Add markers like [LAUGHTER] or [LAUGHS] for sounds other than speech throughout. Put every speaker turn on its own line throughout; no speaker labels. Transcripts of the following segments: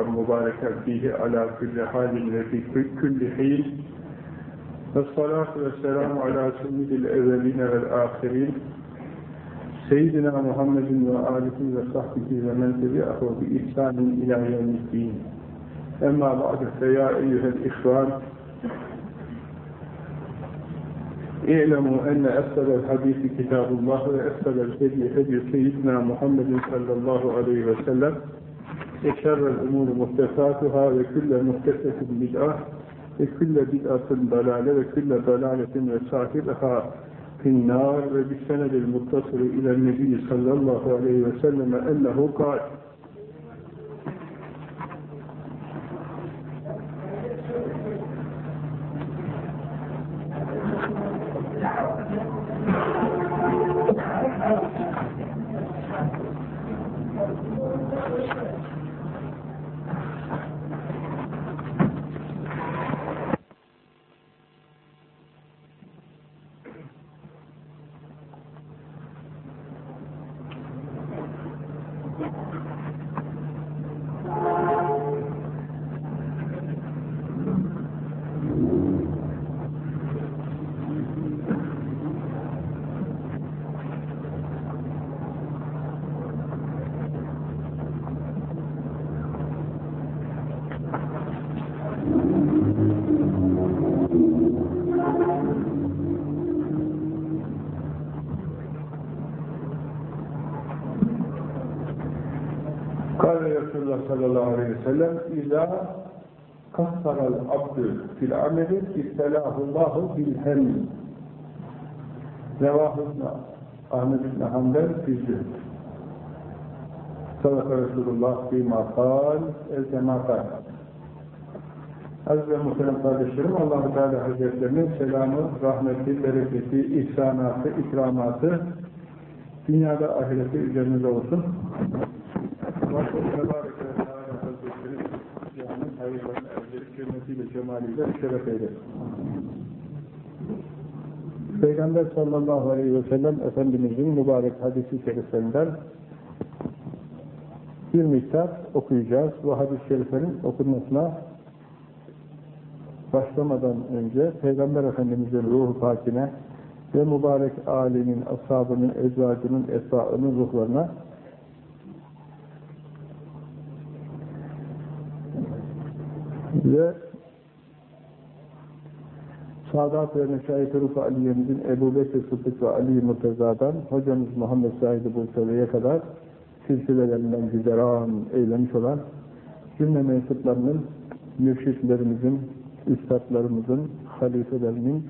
المباركة فيه على كل حال وفي كل حين. الصلاة والسلام على سيد الأولين والآخرين. سيدنا محمد وآله وصحبه ومن تبعه بإحسان إلى يوم الدين. أما بعد فيا أيها الإخوان اعلموا أن أفضل الحديث كتاب الله وأفضل الهدي هدي سيدنا محمد صلى الله عليه وسلم. وشر الأمور محدثاتها وكل محدثة بدعة وكل بدعة ضلالة وكل ضلالة وصاحبها في النار وبالسند المتصل إلى النبي صلى الله عليه وسلم أنه قال sellem İzâ kassaral abdü fil ameli istelâhullâhu bil hem Revâhüsnâ Ahmet ibn Hanbel fizzü Sadaka Resulullah bîmâ kâl el-temâ kâl Aziz ve muhterem kardeşlerim, allah Teala Hazretlerinin selamı, rahmeti, bereketi, ihsanatı, ikramatı dünyada ahirette üzerinize olsun. Rabbim Tebarek ve Teala Hazretleri dünyanın hayırlarını erdirip cemaliyle şeref eylesin. Peygamber sallallahu aleyhi ve sellem Efendimizin mübarek hadisi şeriflerinden bir miktar okuyacağız. Bu hadis-i şeriflerin okunmasına başlamadan önce Peygamber Efendimiz'in ruhu pakine ve mübarek âlemin, ashabının, eczacının, esra'ının ruhlarına ve Sadat ve Meşayih-i Rufa Aliye'mizin Ebu Bekir Sıddık ve Ali Murteza'dan hocamız Muhammed Said-i Bursevi'ye kadar silsilelerinden güzeran eylemiş olan cümle mensuplarının, mürşitlerimizin, üstadlarımızın, halifelerinin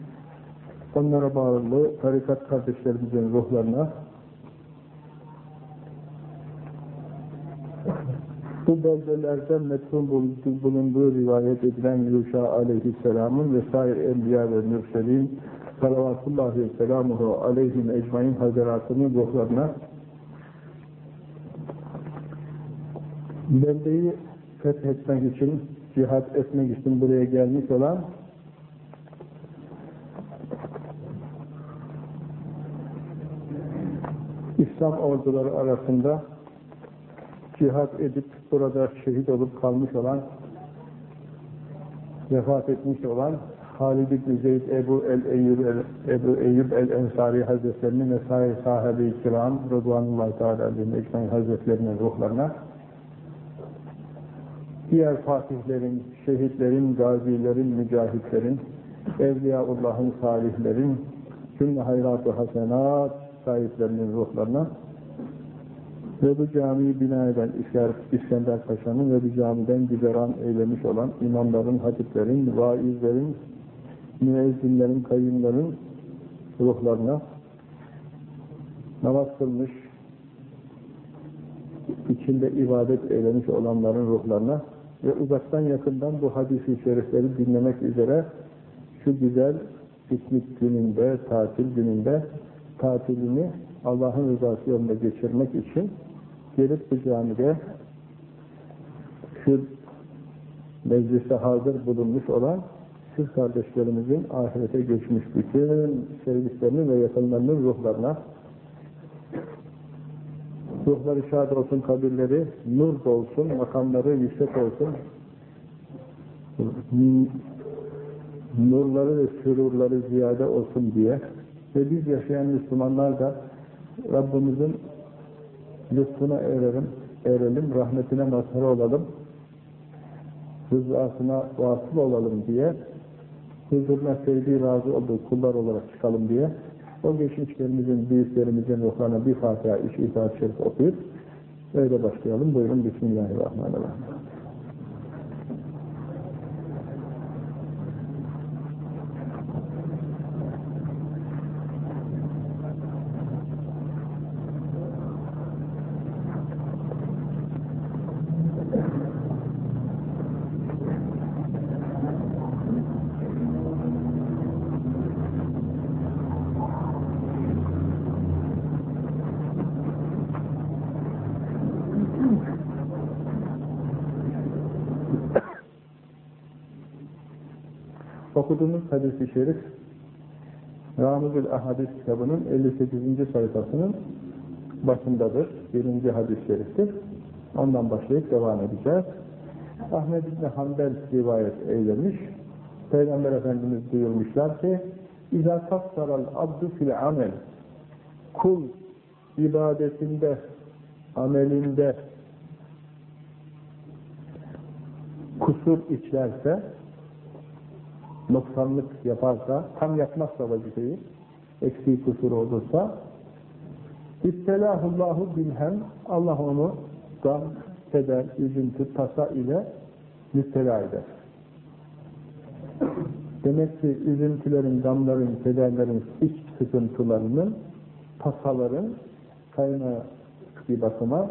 onlara bağlı tarikat kardeşlerimizin ruhlarına bu beldelerden metrum bulunduğu rivayet edilen Yuşa aleyhisselamın vesaire enbiya ve mürselin salavatullahi ve selamuhu aleyhim ecmain hazaratının ruhlarına beldeyi fethetmek için, cihat etmek için buraya gelmiş olan İslam orduları arasında cihat edip burada şehit olup kalmış olan vefat etmiş olan Halid ibn Zeyd Ebu el-Eyyub el, Ebu Eyyub el-Ensari Hazretlerinin vesaire sahibi-i kiram Rıdvanullahi Teala ecmaîn Hazretlerinin ruhlarına diğer fatihlerin, şehitlerin, gazilerin, mücahitlerin, Evliyaullah'ın, salihlerin, cümle hayrat-ı hasenat sahiplerinin ruhlarına ve bu camiyi bina eden İskender Paşa'nın ve bu camiden güzeran eylemiş olan imamların, hatiplerin, vaizlerin, müezzinlerin, kayyumların ruhlarına namaz kılmış, içinde ibadet eylemiş olanların ruhlarına ve uzaktan yakından bu hadis-i şerifleri dinlemek üzere şu güzel piknik gününde, tatil gününde tatilini Allah'ın rızası yolunda geçirmek için gelip bu camide şu meclise hazır bulunmuş olan siz kardeşlerimizin ahirete geçmiş bütün sevdiklerinin ve yakınlarının ruhlarına. Ruhları şad olsun, kabirleri nur dolsun, makamları yüksek olsun, nurları ve sürurları ziyade olsun diye. Ve biz yaşayan Müslümanlar da Rabbimizin lütfuna erelim, erelim, rahmetine mazhar olalım, rızasına vasıl olalım diye huzuruna sevdiği, razı olduğu kullar olarak çıkalım diye o geçmişlerimizin, büyüklerimizin ruhlarına bir Fatiha, üç İtaat Şerif okuyup öyle başlayalım. Buyurun Bismillahirrahmanirrahim. Okuduğumuz hadis-i şerif Ramuzül Ahadis kitabının 58. sayfasının başındadır. Birinci hadis-i şeriftir. Ondan başlayıp devam edeceğiz. Ahmed İbni Hanbel rivayet eylemiş. Peygamber Efendimiz buyurmuşlar ki İzâ tassaral abdu fil amel Kul ibadetinde, amelinde kusur içerse noksanlık yaparsa, tam yapmazsa vazifeyi, eksiği kusur olursa, İbtelahullahu bilhem, Allah onu gam, keder, üzüntü, tasa ile müptela eder. Demek ki üzüntülerin, gamların, kederlerin, iç sıkıntılarının, tasaların kaynağı bir bakıma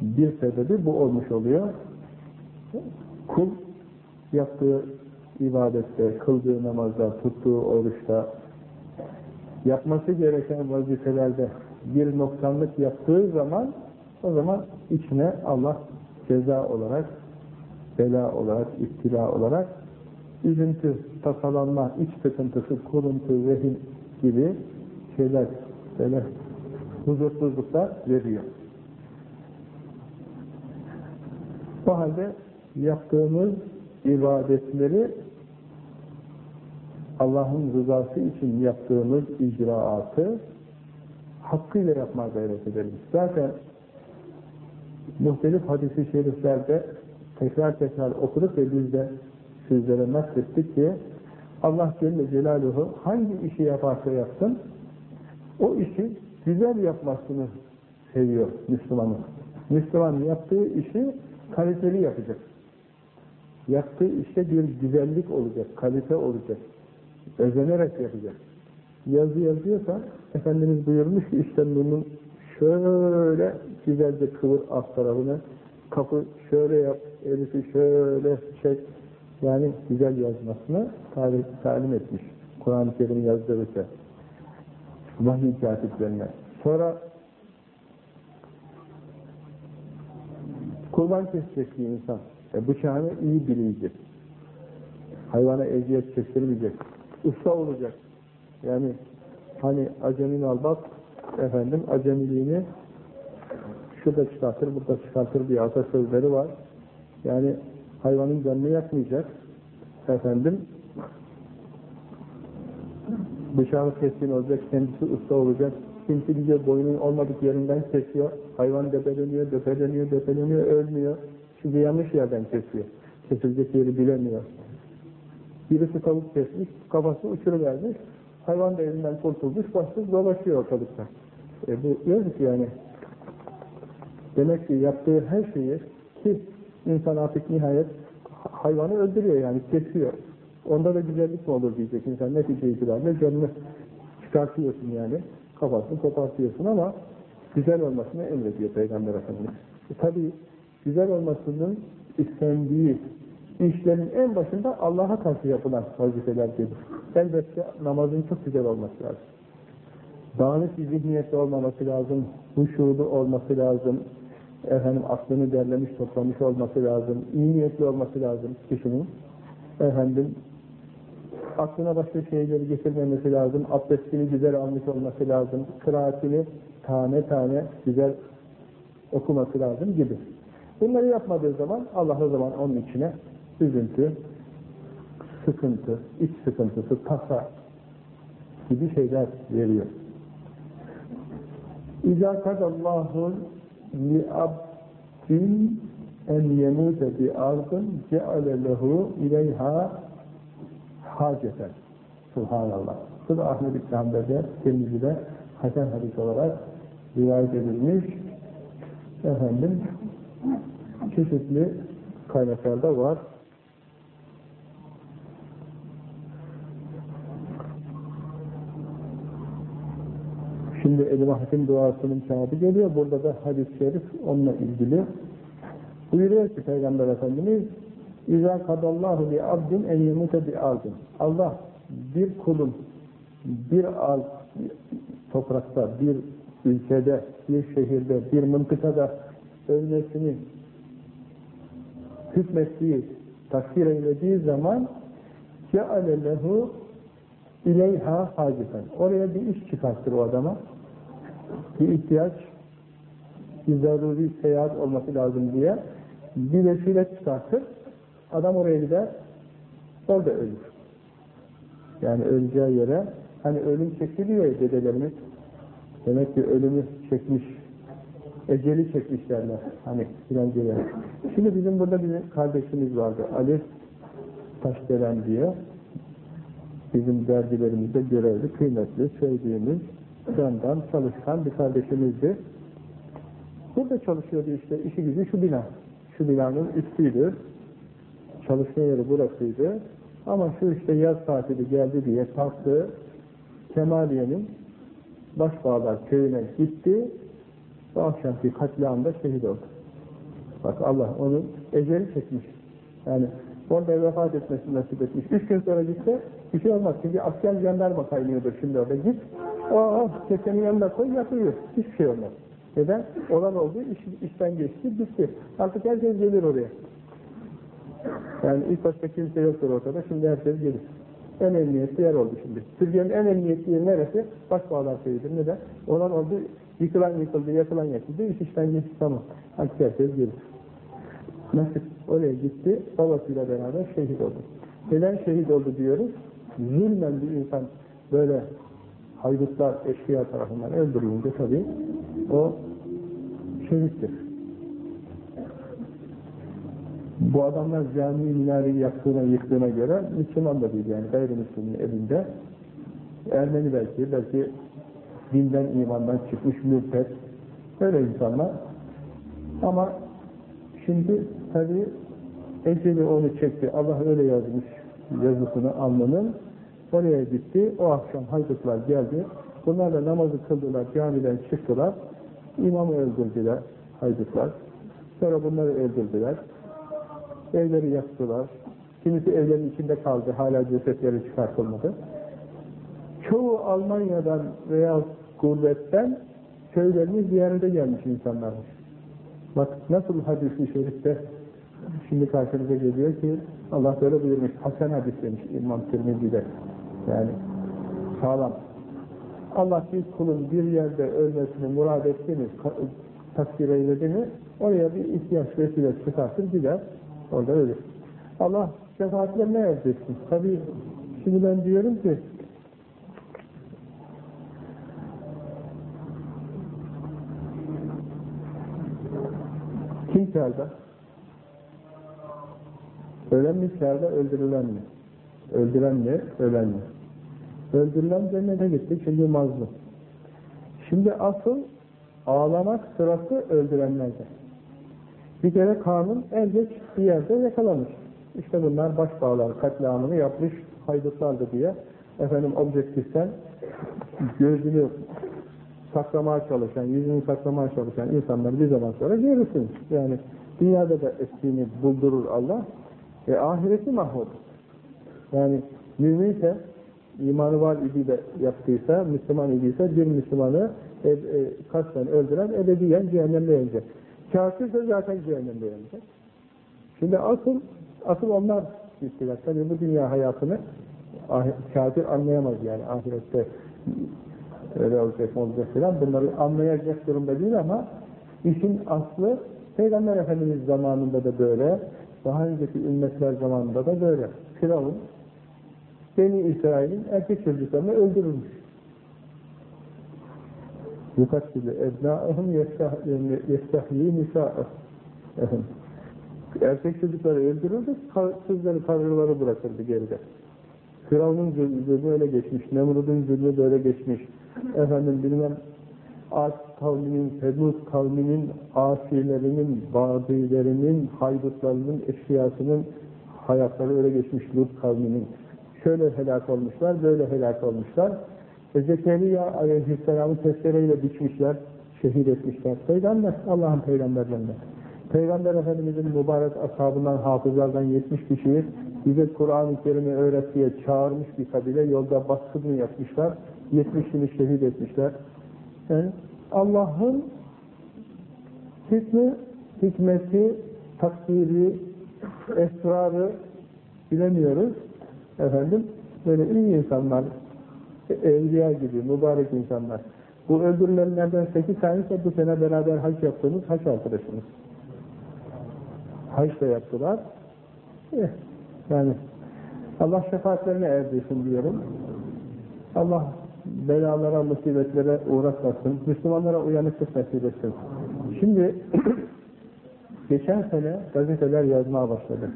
bir sebebi bu olmuş oluyor. Kul yaptığı ibadette, kıldığı namazda, tuttuğu oruçta, yapması gereken vazifelerde bir noksanlık yaptığı zaman o zaman içine Allah ceza olarak, bela olarak, iftila olarak üzüntü, tasalanma, iç sıkıntısı, kuruntu, vehim gibi şeyler, böyle huzursuzluklar veriyor. O halde yaptığımız ibadetleri Allah'ın rızası için yaptığımız icraatı hakkıyla yapmaya gayret edelim. Zaten muhtelif hadisi şeriflerde tekrar tekrar okuduk ve biz de sizlere naklettik ki Allah Celle Celaluhu hangi işi yaparsa yapsın o işi güzel yapmasını seviyor Müslümanın. Müslüman yaptığı işi kaliteli yapacak. Yaptığı işte bir güzellik olacak, kalite olacak. Özenerek yapacak. Yazı yazıyorsa Efendimiz buyurmuş ki işte bunun şöyle güzelce kıvır alt tarafını kapı şöyle yap, elifi şöyle çek yani güzel yazmasını talim, etmiş. Kur'an-ı Kerim yazdırırsa vahiy katiplerine. Sonra kurban kesecek bir insan. E, bıçağını iyi bileyecek. Hayvana eziyet çektirmeyecek. Usta olacak. Yani hani acemin albak efendim acemiliğini şurada çıkartır, burada çıkartır diye atasözleri var. Yani hayvanın canını yakmayacak. Efendim bıçağı keskin olacak, kendisi usta olacak. Kimse gidiyor boynun olmadık yerinden kesiyor. Hayvan depeleniyor, depeleniyor, depeleniyor, ölmüyor. Çünkü yanlış yerden kesiyor. Kesilecek yeri bilemiyor. Birisi tavuk kesmiş, kafası uçuruvermiş. Hayvan da elinden kurtulmuş, başsız dolaşıyor ortalıkta. E bu yazık yani. Demek ki yaptığı her şeyi ki insan artık nihayet hayvanı öldürüyor yani kesiyor. Onda da güzellik mi olur diyecek insan netice itibariyle canını çıkartıyorsun yani. Kafasını kopartıyorsun ama güzel olmasını emrediyor Peygamber Efendimiz. E tabi güzel olmasının istendiği işlerin en başında Allah'a karşı yapılan vazifeler gelir. Elbette namazın çok güzel olması lazım. Dağınık bir zihniyette olmaması lazım, huşulu olması lazım, efendim aklını derlemiş, toplamış olması lazım, iyi niyetli olması lazım kişinin. Efendim aklına başka şeyleri getirmemesi lazım, abdestini güzel almış olması lazım, kıraatini tane tane güzel okuması lazım gibi. Bunları yapmadığı zaman Allah o zaman onun içine üzüntü, sıkıntı, iç sıkıntısı, tasa gibi şeyler veriyor. İzâ kadallâhu li'abdin en yemûte bi ardın ceale lehu ileyha haceten. Subhanallah. Bu da Ahmet İbn Hanbel'de, Tirmizi'de Hasan hadis olarak rivayet edilmiş. Efendim, çeşitli kaynaklarda var. Şimdi Ebu Hatim duasının cevabı geliyor. Burada da hadis-i şerif onunla ilgili. Buyuruyor ki Peygamber Efendimiz İzâ kadallahu li abdin en yemute bi ardın. Allah bir kulun bir al toprakta, bir ülkede, bir şehirde, bir mıntıkada ölmesini hükmettiği, takdir eylediği zaman ceale lehu ileyha haceten. Oraya bir iş çıkartır o adama. Bir ihtiyaç, bir zaruri seyahat olması lazım diye bir vesile çıkartır. Adam oraya gider, orada ölür. Yani öleceği yere, hani ölüm çekiliyor dedelerimiz. Demek ki ölümü çekmiş, eceli çekmiş derler. Hani filanceler. Şimdi bizim burada bir kardeşimiz vardı. Ali Taşdelen diye. Bizim dergilerimizde görevli, kıymetli, sevdiğimiz, candan çalışkan bir kardeşimizdi. Burada çalışıyordu işte, işi gücü şu bina. Şu binanın üstüydü. Çalışma yeri burasıydı. Ama şu işte yaz tatili geldi diye kalktı. Kemaliye'nin Başbağlar köyüne gitti. Bu akşamki katliamda şehit oldu. Bak Allah onu eceli çekmiş. Yani orada vefat etmesini nasip etmiş. Üç gün sonra gitse bir şey olmaz. Çünkü asker jandarma kaynıyordur şimdi orada. Git, oh, kesenin yanına koy, yatırıyor. Hiçbir şey olmaz. Neden? Olan oldu, iş, işten geçti, bitti. Artık herkes gelir oraya. Yani ilk başta kimse yoktur ortada, şimdi herkes gelir. En emniyetli yer oldu şimdi. Türkiye'nin en emniyetli yeri neresi? Başbağlar köyüdür. Neden? Olan oldu, yıkılan yıkıldı, yakılan yakıldı, iş işten geçti, tamam. Artık herkes gelir. Nasip oraya gitti, babasıyla beraber şehit oldu. Neden şehit oldu diyoruz? Zulmen bir insan böyle haydutlar, eşkıya tarafından öldürülünce tabii o şehittir. Bu adamlar cami minareyi yaktığına, yıktığına göre Müslüman da değil yani gayrimüslimin elinde. Ermeni belki, belki dinden, imandan çıkmış mürtet. Öyle insanlar. Ama şimdi tabi eceli onu çekti. Allah öyle yazmış yazısını alnının. Oraya gitti. O akşam haydutlar geldi. Bunlar da namazı kıldılar. Camiden çıktılar. İmamı öldürdüler haydutlar. Sonra bunları öldürdüler. Evleri yaktılar. Kimisi evlerin içinde kaldı. Hala cesetleri çıkartılmadı. Çoğu Almanya'dan veya gurbetten köylerini ziyarete gelmiş insanlarmış. Bak nasıl hadis-i şerifte şimdi karşımıza geliyor ki Allah böyle buyurmuş. Hasan hadis demiş İmam Tirmizi'de. Yani sağlam. Allah bir kulun bir yerde ölmesini murad etti mi, takdir eyledi mi, oraya bir ihtiyaç vesile çıkartır gider, orada ölür. Allah şefaatlerine erdirsin. Tabii şimdi ben diyorum ki kim kârda? Ölen mi kârda, öldürülen mi? Öldüren mi, ölen mi? Öldürülen cennete gitti, çünkü mazlum. Şimdi asıl ağlamak sırası öldürenlerde. Bir kere kanun elbet bir yerde yakalamış. İşte bunlar başbağlar katliamını yapmış haydutlardı diye efendim objektiften gözünü saklamaya çalışan, yüzünü saklamaya çalışan insanları bir zaman sonra görürsünüz. Yani dünyada da eskiğini buldurur Allah. E ahireti mahvolur. Yani müminse imanı var idi de yaptıysa, Müslüman idiyse bir Müslümanı e, e, kasten öldüren ebediyen cehennemde yanacak. Kafirse zaten cehennemde yanacak. Şimdi asıl asıl onlar gittiler. Tabii bu dünya hayatını kafir anlayamaz yani ahirette öyle olacak olacak filan. Bunları anlayacak durumda değil ama İşin aslı Peygamber Efendimiz zamanında da böyle, daha önceki ümmetler zamanında da böyle. Firavun, Beni İsrail'in erkek çocuklarını öldürülmüş. Yukattili ebnâehum yestahyi nisâeh. Erkek çocukları öldürürdü, kızları, karıları bırakırdı geride. Firavun'un zulmü öyle geçmiş, Nemrud'un zulmü böyle geçmiş. Efendim bilmem Ad kavminin, Sedud kavminin, asilerinin, bağdilerinin, haydutlarının, eşkıyasının hayatları öyle geçmiş Lut kavminin. Şöyle helak olmuşlar, böyle helak olmuşlar. E Zekeriya aleyhisselamı testereyle biçmişler, şehit etmişler. Peygamber, Allah'ın peygamberlerinden. Peygamber Efendimizin mübarek ashabından, hafızlardan 70 kişiyi bize Kur'an-ı Kerim'i öğrettiğe çağırmış bir kabile yolda baskını yapmışlar. 70'ini şehit etmişler. Yani Allah'ın hikmi, hikmeti, takdiri, esrarı bilemiyoruz. Efendim, böyle iyi insanlar, evliya gibi, mübarek insanlar. Bu öldürülenlerden sekiz tanesi bu sene beraber hac yaptığımız hac arkadaşımız. Hac da yaptılar. Eh, yani Allah şefaatlerine erdirsin diyorum. Allah belalara, musibetlere uğratmasın. Müslümanlara uyanıklık nasip etsin. Şimdi [CLEARS THROAT] geçen sene gazeteler yazmaya başladı.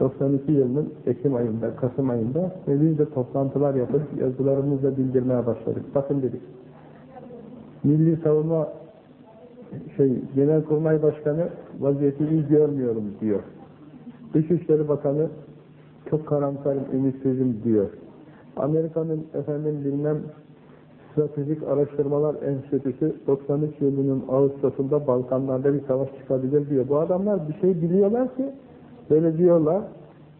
92 yılının Ekim ayında, Kasım ayında ve biz de toplantılar yapıp yazılarımızla bildirmeye başladık. Bakın dedik. Milli Savunma şey, Genelkurmay Başkanı vaziyeti iyi görmüyorum diyor. Dışişleri Bakanı çok karamsarım, ümitsizim diyor. Amerika'nın efendim bilmem Stratejik Araştırmalar Enstitüsü 93 yılının Ağustos'unda Balkanlarda bir savaş çıkabilir diyor. Bu adamlar bir şey biliyorlar ki böyle diyorlar.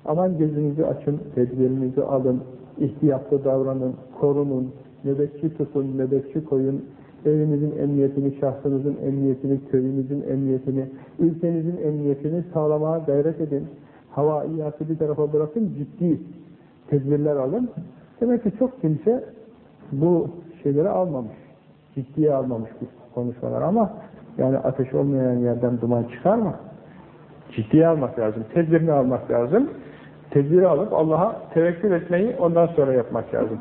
Aman gözünüzü açın, tedbirinizi alın, ihtiyatlı davranın, korunun, nöbetçi tutun, nöbetçi koyun, evinizin emniyetini, şahsınızın emniyetini, köyünüzün emniyetini, ülkenizin emniyetini sağlamaya gayret edin. Havaiyatı bir tarafa bırakın, ciddi tedbirler alın. Demek ki çok kimse bu şeyleri almamış, ciddiye almamış bu konuşmalar ama yani ateş olmayan yerden duman çıkar mı? Ciddiye almak lazım, tedbirini almak lazım. Tedbiri alıp Allah'a tevekkül etmeyi ondan sonra yapmak lazım.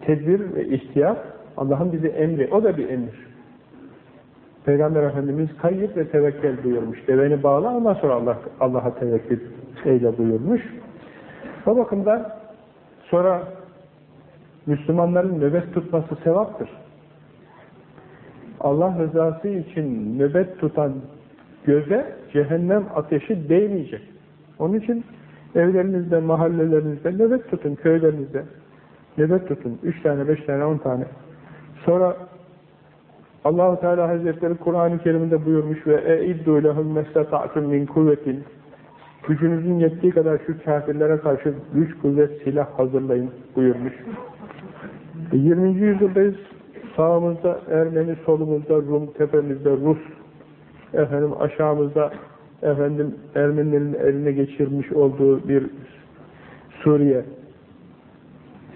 Tedbir ve ihtiyat Allah'ın bize emri, o da bir emir. Peygamber Efendimiz kayyip ve tevekkel buyurmuş. Deveni bağla ondan sonra Allah Allah'a tevekkül eyle buyurmuş. O bakımdan sonra Müslümanların nöbet tutması sevaptır. Allah rızası için nöbet tutan göze cehennem ateşi değmeyecek. Onun için evlerinizde, mahallelerinizde nöbet tutun, köylerinizde nöbet tutun. Üç tane, beş tane, on tane. Sonra Allahu Teala Hazretleri Kur'an-ı Kerim'de buyurmuş ve e'iddu lehum mestata'tum min kuvvetin gücünüzün yettiği kadar şu kafirlere karşı güç, kuvvet, silah hazırlayın buyurmuş. 20. E, yüzyıldayız. Sağımızda Ermeni, solumuzda Rum, tepemizde Rus, efendim aşağımızda efendim Ermenilerin eline geçirmiş olduğu bir Suriye.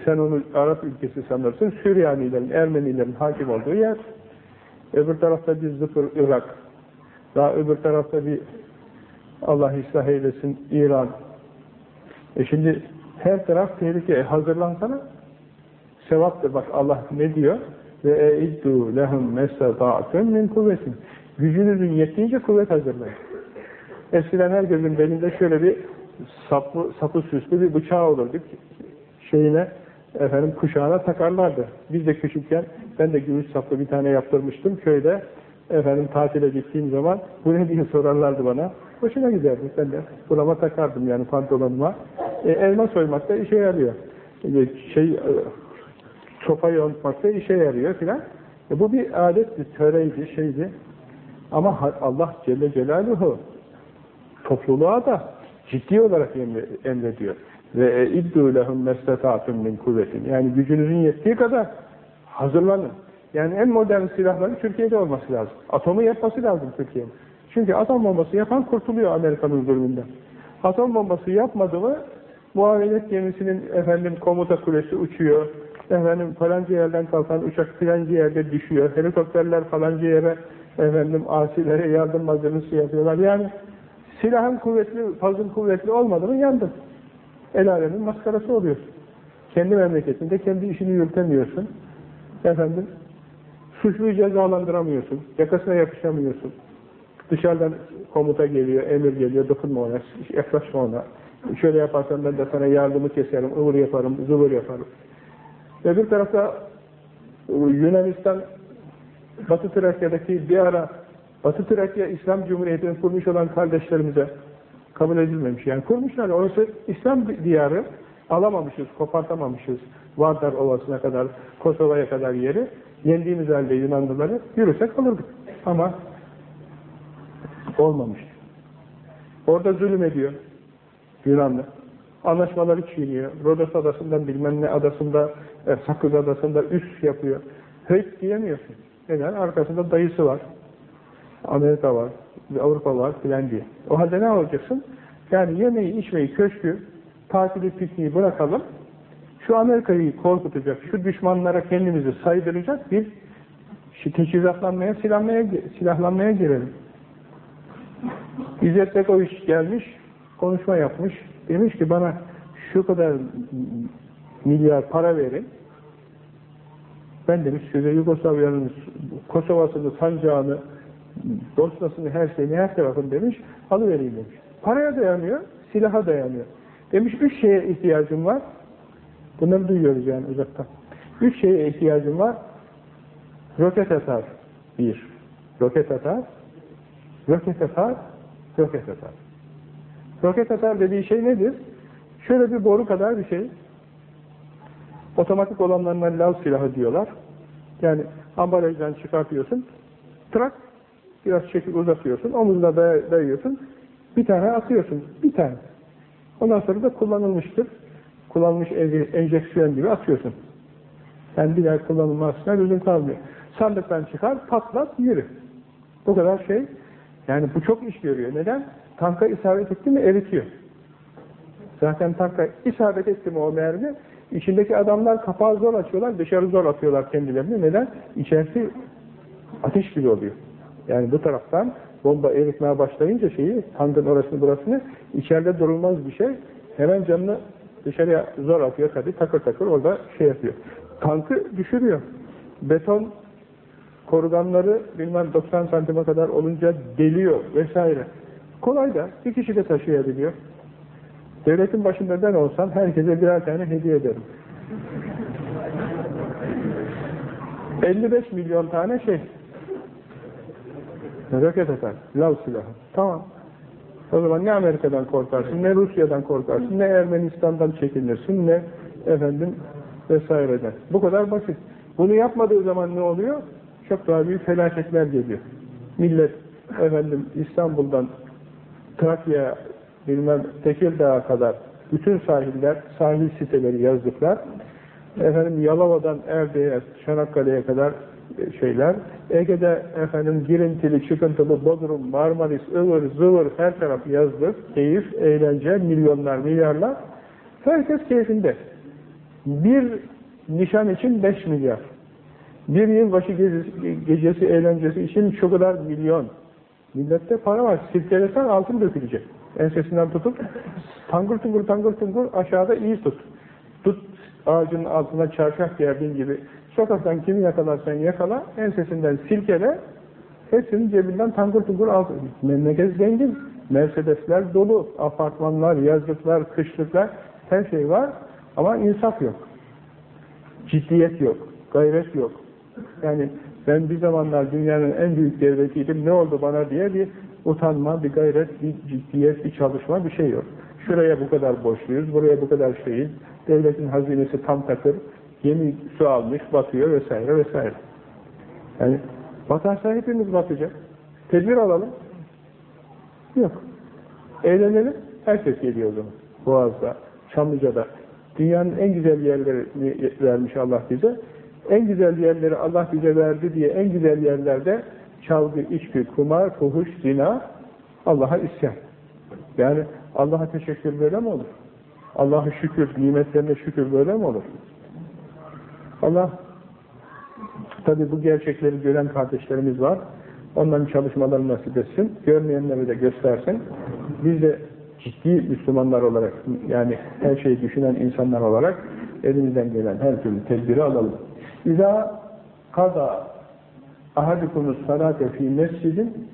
Sen onu Arap ülkesi sanırsın. Süryanilerin, Ermenilerin hakim olduğu yer. Öbür tarafta bir zıfır Irak. Daha öbür tarafta bir Allah ıslah eylesin İran. E şimdi her taraf tehlike. E hazırlansana. Sevaptır. Bak Allah ne diyor? Ve eiddu lehum mestata'atun min kuvvetin. Gücünüzün yettiğince kuvvet hazırlayın. Eskiden herkesin belinde şöyle bir sapı, sapı süslü bir bıçağı olurdu. Şeyine, efendim kuşağına takarlardı. Biz de küçükken ben de gümüş saplı bir tane yaptırmıştım köyde. Efendim tatile gittiğim zaman bu ne diye sorarlardı bana. Hoşuna giderdi. Ben de burama takardım yani pantolonuma. E, elma soymak da işe yarıyor. E, şey, e, sopa yontmak da işe yarıyor filan. E, bu bir adetti, töreydi, şeydi. Ama Allah Celle Celaluhu topluluğa da ciddi olarak emrediyor. Ve iddu lehum mestata'tum min kuvvetin. Yani gücünüzün yettiği kadar hazırlanın. Yani en modern silahların Türkiye'de olması lazım. Atomu yapması lazım Türkiye'nin. Çünkü atom bombası yapan kurtuluyor Amerika'nın zulmünden. Atom bombası yapmadı mı muavenet gemisinin efendim komuta kulesi uçuyor. Efendim falanca yerden kalkan uçak filanca yerde düşüyor. Helikopterler falanca yere efendim asilere yardım malzemesi yapıyorlar. Yani silahın kuvvetli, fazıl kuvvetli olmadı mı yandın. El alemin maskarası oluyorsun. Kendi memleketinde kendi işini yürütemiyorsun. Efendim, suçluyu cezalandıramıyorsun. Yakasına yapışamıyorsun. Dışarıdan komuta geliyor, emir geliyor, dokunma ona, yaklaşma ona. Şöyle yaparsan ben de sana yardımı keserim, ıvır yaparım, zıvır yaparım. Öbür tarafta Yunanistan, Batı Trakya'daki bir ara Batı Trakya İslam Cumhuriyeti'ni kurmuş olan kardeşlerimize kabul edilmemiş. Yani kurmuşlar. Orası İslam diyarı. Alamamışız, kopartamamışız. Vardar Ovası'na kadar, Kosova'ya kadar yeri. Yendiğimiz halde Yunanlıları yürüsek alırdık. Ama olmamış. Orada zulüm ediyor Yunanlı. Anlaşmaları çiğniyor. Rodos adasından bilmem ne adasında, e, Sakız adasında üs yapıyor. Hiç diyemiyorsun. Neden? Arkasında dayısı var. Amerika var, Avrupa var filan diye. O halde ne olacaksın? Yani yemeği, içmeyi, köşkü, tatili, pikniği bırakalım. Şu Amerika'yı korkutacak, şu düşmanlara kendimizi saydıracak bir teçhizatlanmaya, silahlanmaya, silahlanmaya girelim. İzzet Bekoviç gelmiş, konuşma yapmış. Demiş ki bana şu kadar milyar para verin. Ben demiş size Yugoslavya'nın Kosova'sını, sancağını, Bosna'sını, her şeyini, her tarafını demiş, alıvereyim demiş. Paraya dayanıyor, silaha dayanıyor. Demiş, üç şeye ihtiyacım var. Bunları duyuyoruz yani uzaktan. Üç şeye ihtiyacım var. Roket atar. Bir. Roket atar. Roket atar. Roket atar. Roket atar dediği şey nedir? Şöyle bir boru kadar bir şey. Otomatik olanlarına lav silahı diyorlar. Yani ambalajdan çıkartıyorsun. Trak biraz çekip uzatıyorsun. Omuzuna day dayıyorsun. Bir tane atıyorsun. Bir tane. Ondan sonra da kullanılmıştır. Kullanılmış enjeksiyon gibi atıyorsun. Yani bir daha kullanılmazsına lüzum kalmıyor. Sandıktan çıkar, patlat, yürü. Bu kadar şey. Yani bu çok iş görüyor. Neden? Tanka isabet etti mi eritiyor. Zaten tanka isabet etti mi o mermi, içindeki adamlar kapağı zor açıyorlar, dışarı zor atıyorlar kendilerini. Neden? İçerisi ateş gibi oluyor. Yani bu taraftan bomba eritmeye başlayınca şeyi, tankın orasını burasını, içeride durulmaz bir şey. Hemen canını dışarıya zor atıyor tabii, takır takır orada şey yapıyor. Tankı düşürüyor. Beton koruganları bilmem 90 santime kadar olunca deliyor vesaire. Kolay da bir kişi de taşıyabiliyor. Devletin başında ben olsam herkese birer tane hediye ederim. 55 milyon tane şey. Roket atar, lav silahı. Tamam. O zaman ne Amerika'dan korkarsın, ne Rusya'dan korkarsın, ne Ermenistan'dan çekinirsin, ne efendim vesaireden. Bu kadar basit. Bunu yapmadığı zaman ne oluyor? Çok daha büyük felaketler geliyor. Millet efendim İstanbul'dan Trakya, bilmem Tekirdağ'a kadar bütün sahiller, sahil siteleri yazdıklar. Efendim Yalova'dan Erde'ye, Çanakkale'ye kadar şeyler. Ege'de efendim girintili, çıkıntılı, Bodrum, Marmaris, ıvır, zıvır her taraf yazdık. Keyif, eğlence, milyonlar, milyarlar. Herkes keyfinde. Bir nişan için 5 milyar. Bir yılbaşı gecesi, gecesi eğlencesi için şu kadar milyon. Millette para var. Silkelesen altın dökülecek. Ensesinden tutup tangır tungur tangır tungur aşağıda iyi tut. Tut ağacın altına çarşaf gerdiğin gibi. Sokaktan kimi yakalarsan yakala, ensesinden silkele, hepsinin cebinden tangır tungur altın. Memleket zengin. Mercedesler dolu, apartmanlar, yazlıklar, kışlıklar, her şey var ama insaf yok. Ciddiyet yok, gayret yok. Yani ben bir zamanlar dünyanın en büyük devletiydim, ne oldu bana diye bir utanma, bir gayret, bir ciddiyet, bir çalışma, bir şey yok. Şuraya bu kadar borçluyuz, buraya bu kadar şeyiz, devletin hazinesi tam takır, yeni su almış, batıyor vesaire vesaire. Yani batarsa hepimiz batacak. Tedbir alalım. Yok. Eğlenelim, herkes geliyor o zaman. Boğaz'da, Çamlıca'da. Dünyanın en güzel yerlerini vermiş Allah bize en güzel yerleri Allah bize verdi diye en güzel yerlerde çalgı, içki, kumar, fuhuş, zina, Allah'a isyan. Yani Allah'a teşekkür böyle mi olur? Allah'a şükür, nimetlerine şükür böyle mi olur? Allah, tabi bu gerçekleri gören kardeşlerimiz var. Onların çalışmalarını nasip etsin. Görmeyenleri de göstersin. Biz de ciddi Müslümanlar olarak, yani her şeyi düşünen insanlar olarak elimizden gelen her türlü tedbiri alalım. İza kada ahadukumus salate fi mescidin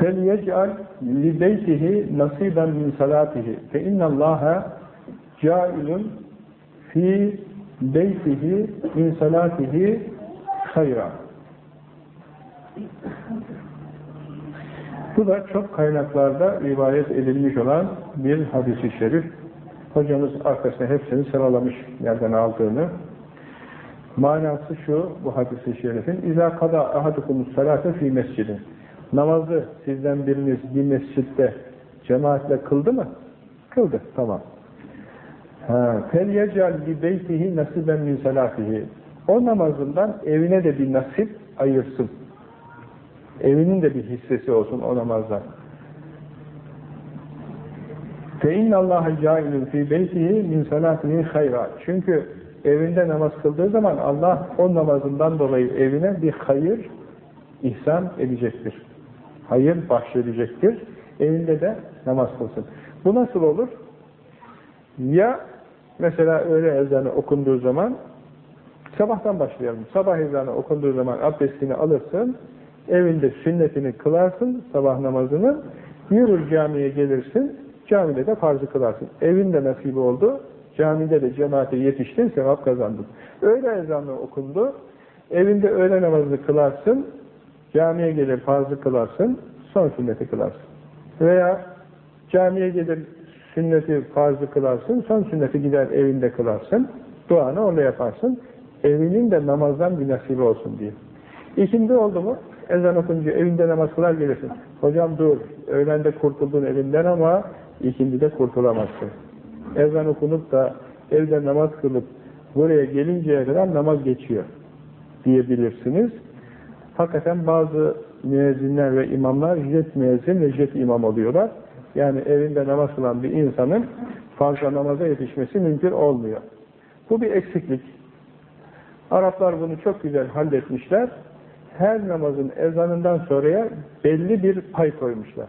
fel yec'al li beytihi nasiben min salatihi fe innallaha cailun fi beytihi min salatihi hayra bu da çok kaynaklarda rivayet edilmiş olan bir hadisi şerif. Hocamız arkasına hepsini sıralamış yerden aldığını. Manası şu, bu hadis-i şerifin. اِذَا قَدَى اَحَدُكُمُ الصَّلَاةَ ف۪ي مَسْجِدٍ Namazı sizden biriniz bir mescitte cemaatle kıldı mı? Kıldı, tamam. فَلْيَجَلْ بِبَيْتِهِ نَسِبًا مِنْ سَلَاتِهِ O namazından evine de bir nasip ayırsın. Evinin de bir hissesi olsun o namazdan. فَاِنَّ اللّٰهَ جَائِلٌ ف۪ي بَيْتِهِ مِنْ سَلَاتِهِ خَيْرًا Çünkü evinde namaz kıldığı zaman Allah o namazından dolayı evine bir hayır ihsan edecektir hayır bahşedecektir. Evinde de namaz kılsın. Bu nasıl olur? Ya mesela öğle ezanı okunduğu zaman sabahtan başlayalım. Sabah ezanı okunduğu zaman abdestini alırsın, evinde sünnetini kılarsın, sabah namazını, yürür camiye gelirsin, camide de farzı kılarsın. Evinde nasibi oldu, camide de cemaate yetiştin, sevap kazandın. Öğle ezanı okundu, evinde öğle namazını kılarsın, Camiye gelir farzı kılarsın, son sünneti kılarsın. Veya camiye gelir sünneti farzı kılarsın, son sünneti gider evinde kılarsın. Duanı orada yaparsın. Evinin de namazdan bir nasibi olsun diye. İkindi oldu mu, ezan okunca evinde namaz kılar gelirsin. Hocam dur, öğlende kurtuldun evinden ama ikindi de. Ezan okunup da evde namaz kılıp buraya gelinceye kadar namaz geçiyor diyebilirsiniz. Hakikaten bazı müezzinler ve imamlar jet müezzin ve jet imam oluyorlar. Yani evinde namaz kılan bir insanın fazla namaza yetişmesi mümkün olmuyor. Bu bir eksiklik. Araplar bunu çok güzel halletmişler. Her namazın ezanından sonraya belli bir pay koymuşlar.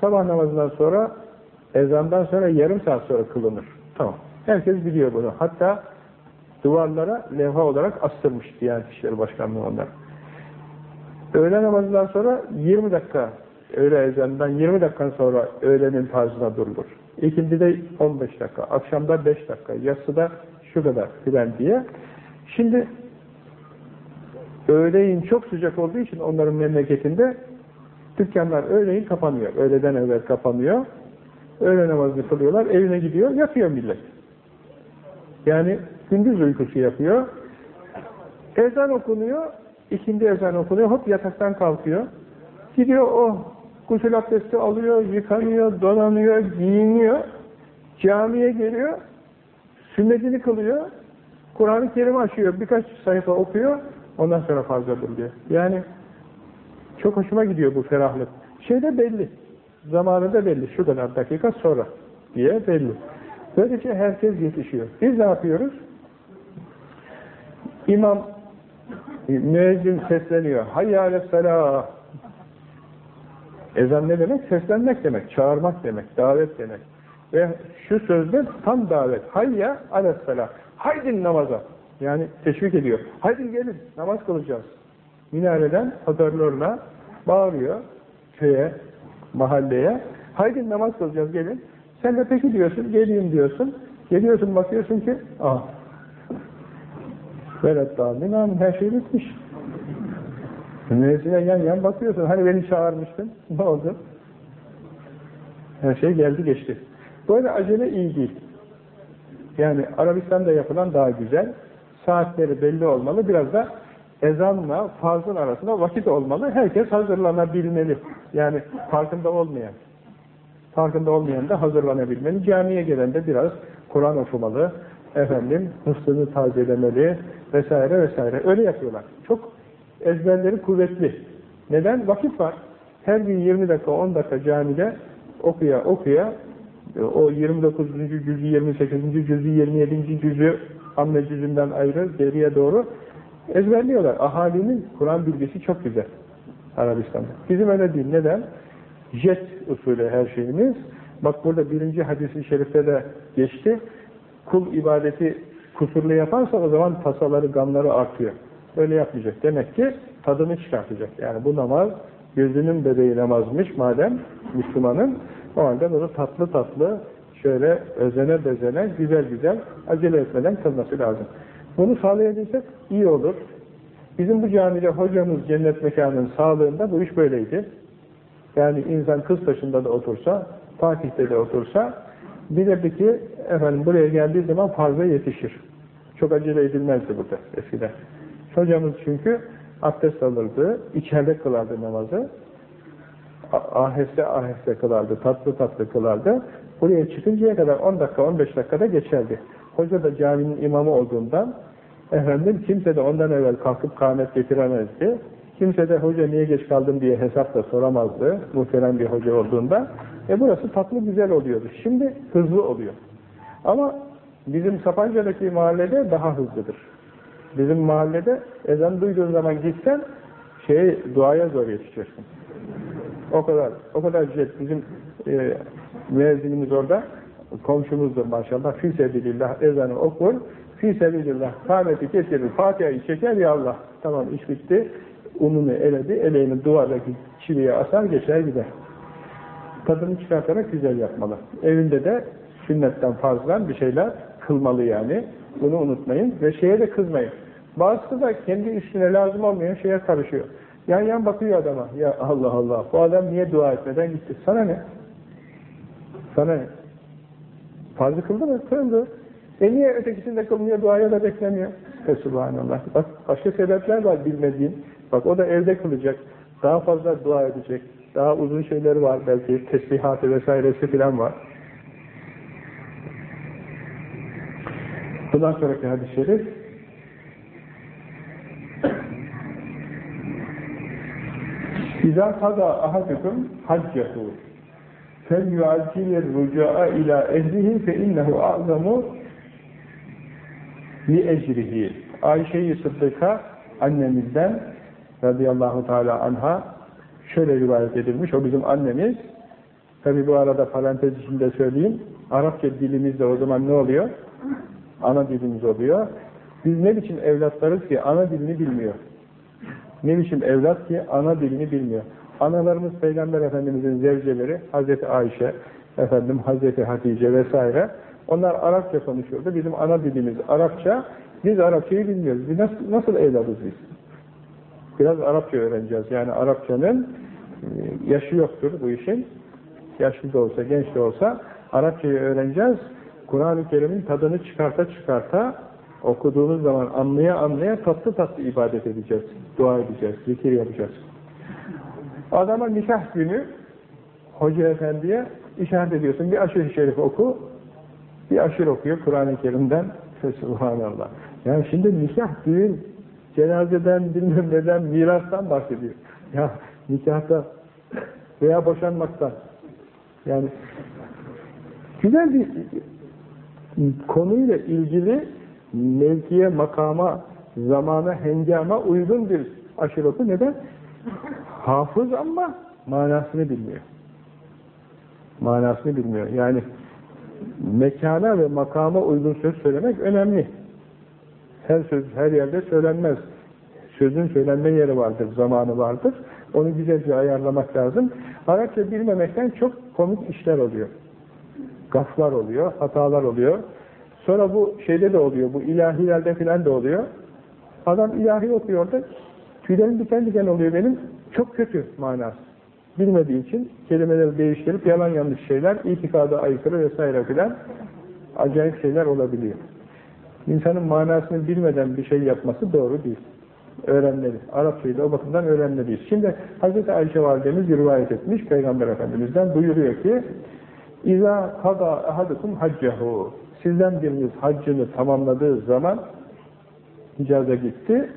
Sabah namazından sonra ezandan sonra yarım saat sonra kılınır. Tamam. Herkes biliyor bunu. Hatta duvarlara levha olarak astırmış Diyanet İşleri Başkanlığı onlar. Öğle namazından sonra 20 dakika, öğle ezanından 20 dakika sonra öğlenin tarzına durulur. İkindi de 15 dakika, akşamda 5 dakika, yatsıda şu kadar filan diye. Şimdi öğleyin çok sıcak olduğu için onların memleketinde dükkanlar öğleyin kapanıyor. Öğleden evvel kapanıyor. Öğle namazını kılıyorlar, evine gidiyor, yatıyor millet. Yani gündüz uykusu yapıyor. Ezan okunuyor, İkindi ezan okunuyor, hop yataktan kalkıyor. Gidiyor o gusül abdesti alıyor, yıkanıyor, donanıyor, giyiniyor. Camiye geliyor, sünnetini kılıyor, Kur'an-ı Kerim açıyor, birkaç sayfa okuyor, ondan sonra fazla buluyor. Yani çok hoşuma gidiyor bu ferahlık. Şey de belli, zamanı da belli, şu kadar dakika sonra diye belli. Böylece herkes yetişiyor. Biz ne yapıyoruz? İmam müezzin sesleniyor. Hayyâle selâh. Ezan ne demek? Seslenmek demek, çağırmak demek, davet demek. Ve şu sözde tam davet. Hayya alesselah. Haydin namaza. Yani teşvik ediyor. Haydin gelin, namaz kılacağız. Minareden hoparlörle bağırıyor köye, mahalleye. Haydin namaz kılacağız gelin. Sen de peki diyorsun, geleyim diyorsun. Geliyorsun bakıyorsun ki, ah Velet dâmin amin her şey bitmiş. Müezzine yan yan bakıyorsun. Hani beni çağırmıştın. Ne oldu? Her şey geldi geçti. Böyle acele iyi değil. Yani Arabistan'da yapılan daha güzel. Saatleri belli olmalı. Biraz da ezanla farzın arasında vakit olmalı. Herkes hazırlanabilmeli. Yani farkında olmayan. Farkında olmayan da hazırlanabilmeli. Camiye gelen de biraz Kur'an okumalı. Efendim, hıfzını tazelemeli, vesaire vesaire. Öyle yapıyorlar. Çok ezberleri kuvvetli. Neden? Vakit var. Her gün 20 dakika, 10 dakika camide okuya okuya o 29. cüzü, 28. cüzü, 27. cüzü Hamme cüzünden ayrı, geriye doğru ezberliyorlar. Ahalinin Kur'an bilgisi çok güzel Arabistan'da. Bizim öyle değil. Neden? Jet usulü her şeyimiz. Bak burada birinci hadisi şerifte de geçti. Kul ibadeti kusurlu yaparsa o zaman tasaları, gamları artıyor. Öyle yapmayacak. Demek ki tadını çıkartacak. Yani bu namaz gözünün bebeği namazmış madem Müslümanın o halde bunu tatlı tatlı şöyle özene bezene güzel güzel acele etmeden kılması lazım. Bunu sağlayabilsek iyi olur. Bizim bu camide hocamız cennet mekanının sağlığında bu iş böyleydi. Yani insan kız taşında da otursa, Fatih'te de otursa bilirdi ki efendim buraya geldiği zaman fazla yetişir. Çok acele edilmezdi burada eskiden. Hocamız çünkü abdest alırdı, içeride kılardı namazı. Aheste aheste kılardı, tatlı tatlı kılardı. Buraya çıkıncaya kadar 10 dakika, 15 dakikada geçerdi. Hoca da caminin imamı olduğundan efendim kimse de ondan evvel kalkıp kâhmet getiremezdi. Kimse de hoca niye geç kaldın diye hesap da soramazdı. Muhterem bir hoca olduğunda. E burası tatlı güzel oluyordu. Şimdi hızlı oluyor. Ama bizim Sapanca'daki mahallede daha hızlıdır. Bizim mahallede ezan duyduğun zaman gitsen şey duaya zor yetişeceksin. O kadar, o kadar jet. Bizim e, müezzinimiz orada, komşumuzdur maşallah. Fî sebilillah ezanı okur. Fî sebilillah kâmeti getirir. Fatiha'yı çeker ya Allah. Tamam iş bitti. Ununu eledi. Eleğini duvardaki çiviye asar geçer gider. Tadını çıkartarak güzel yapmalı. Evinde de sünnetten fazla bir şeyler kılmalı yani. Bunu unutmayın. Ve şeye de kızmayın. Bazısı da kendi üstüne lazım olmayan şeye karışıyor. Yan yan bakıyor adama. Ya Allah Allah. Bu adam niye dua etmeden gitti? Sana ne? Sana? Farzı kıldı mı? Kıldı. E niye ötekisinde kılmıyor, duaya da beklemiyor? E. Bak başka sebepler var bilmediğin. Bak o da evde kılacak. Daha fazla dua edecek. Daha uzun şeyleri var belki. Tesbihatı vesairesi filan var. Bundan sonraki hadis-i şerif İzâ kada ahadukum haccehu fel yuaccilir ruca'a ila ehlihi fe innehu a'zamu li ecrihi. Ayşe-i Sıddık'a annemizden radıyallahu teala anha şöyle rivayet edilmiş. O bizim annemiz. Tabi bu arada parantez içinde söyleyeyim. Arapça dilimizde o zaman ne oluyor? Ana dilimiz oluyor. Biz ne biçim evlatlarız ki ana dilini bilmiyor. Ne biçim evlat ki ana dilini bilmiyor. Analarımız Peygamber Efendimiz'in zevceleri, Hazreti Ayşe, efendim Hazreti Hatice vesaire. Onlar Arapça konuşuyordu. Bizim ana dilimiz Arapça. Biz Arapçayı bilmiyoruz. Biz nasıl, nasıl evladız biz? Biraz Arapça öğreneceğiz. Yani Arapçanın e, yaşı yoktur bu işin. Yaşlı da olsa, genç de olsa Arapçayı öğreneceğiz. Kur'an-ı Kerim'in tadını çıkarta çıkarta okuduğumuz zaman anlaya anlaya tatlı tatlı ibadet edeceğiz. Dua edeceğiz, zikir yapacağız. Adama nikah günü hoca efendiye işaret ediyorsun. Bir aşırı şerif oku. Bir aşırı okuyor Kur'an-ı Kerim'den. [LAUGHS] Subhanallah. Yani şimdi nikah, düğün, cenazeden, bilmem neden, mirastan bahsediyor. Ya nikahta veya boşanmaktan. Yani güzel bir konuyla ilgili mevkiye, makama, zamana, hengama uygun bir aşirotu neden? Hafız ama manasını bilmiyor. Manasını bilmiyor. Yani mekana ve makama uygun söz söylemek önemli. Her söz her yerde söylenmez. Sözün söylenme yeri vardır, zamanı vardır. Onu güzelce ayarlamak lazım. Arapça bilmemekten çok komik işler oluyor. Gaflar oluyor, hatalar oluyor. Sonra bu şeyde de oluyor, bu ilahilerde filan da oluyor. Adam ilahi okuyor da tüylerim diken diken oluyor benim. Çok kötü manası. Bilmediği için kelimeleri değiştirip yalan yanlış şeyler, itikada aykırı vesaire filan acayip şeyler olabiliyor. İnsanın manasını bilmeden bir şey yapması doğru değil. Öğrenmeli. Arapçayı da o bakımdan öğrenmeliyiz. Şimdi Hz. Ayşe Validemiz rivayet etmiş Peygamber Efendimiz'den buyuruyor ki İza kada ahadukum haccehu Sizden biriniz haccını tamamladığı zaman Hicaz'a gitti.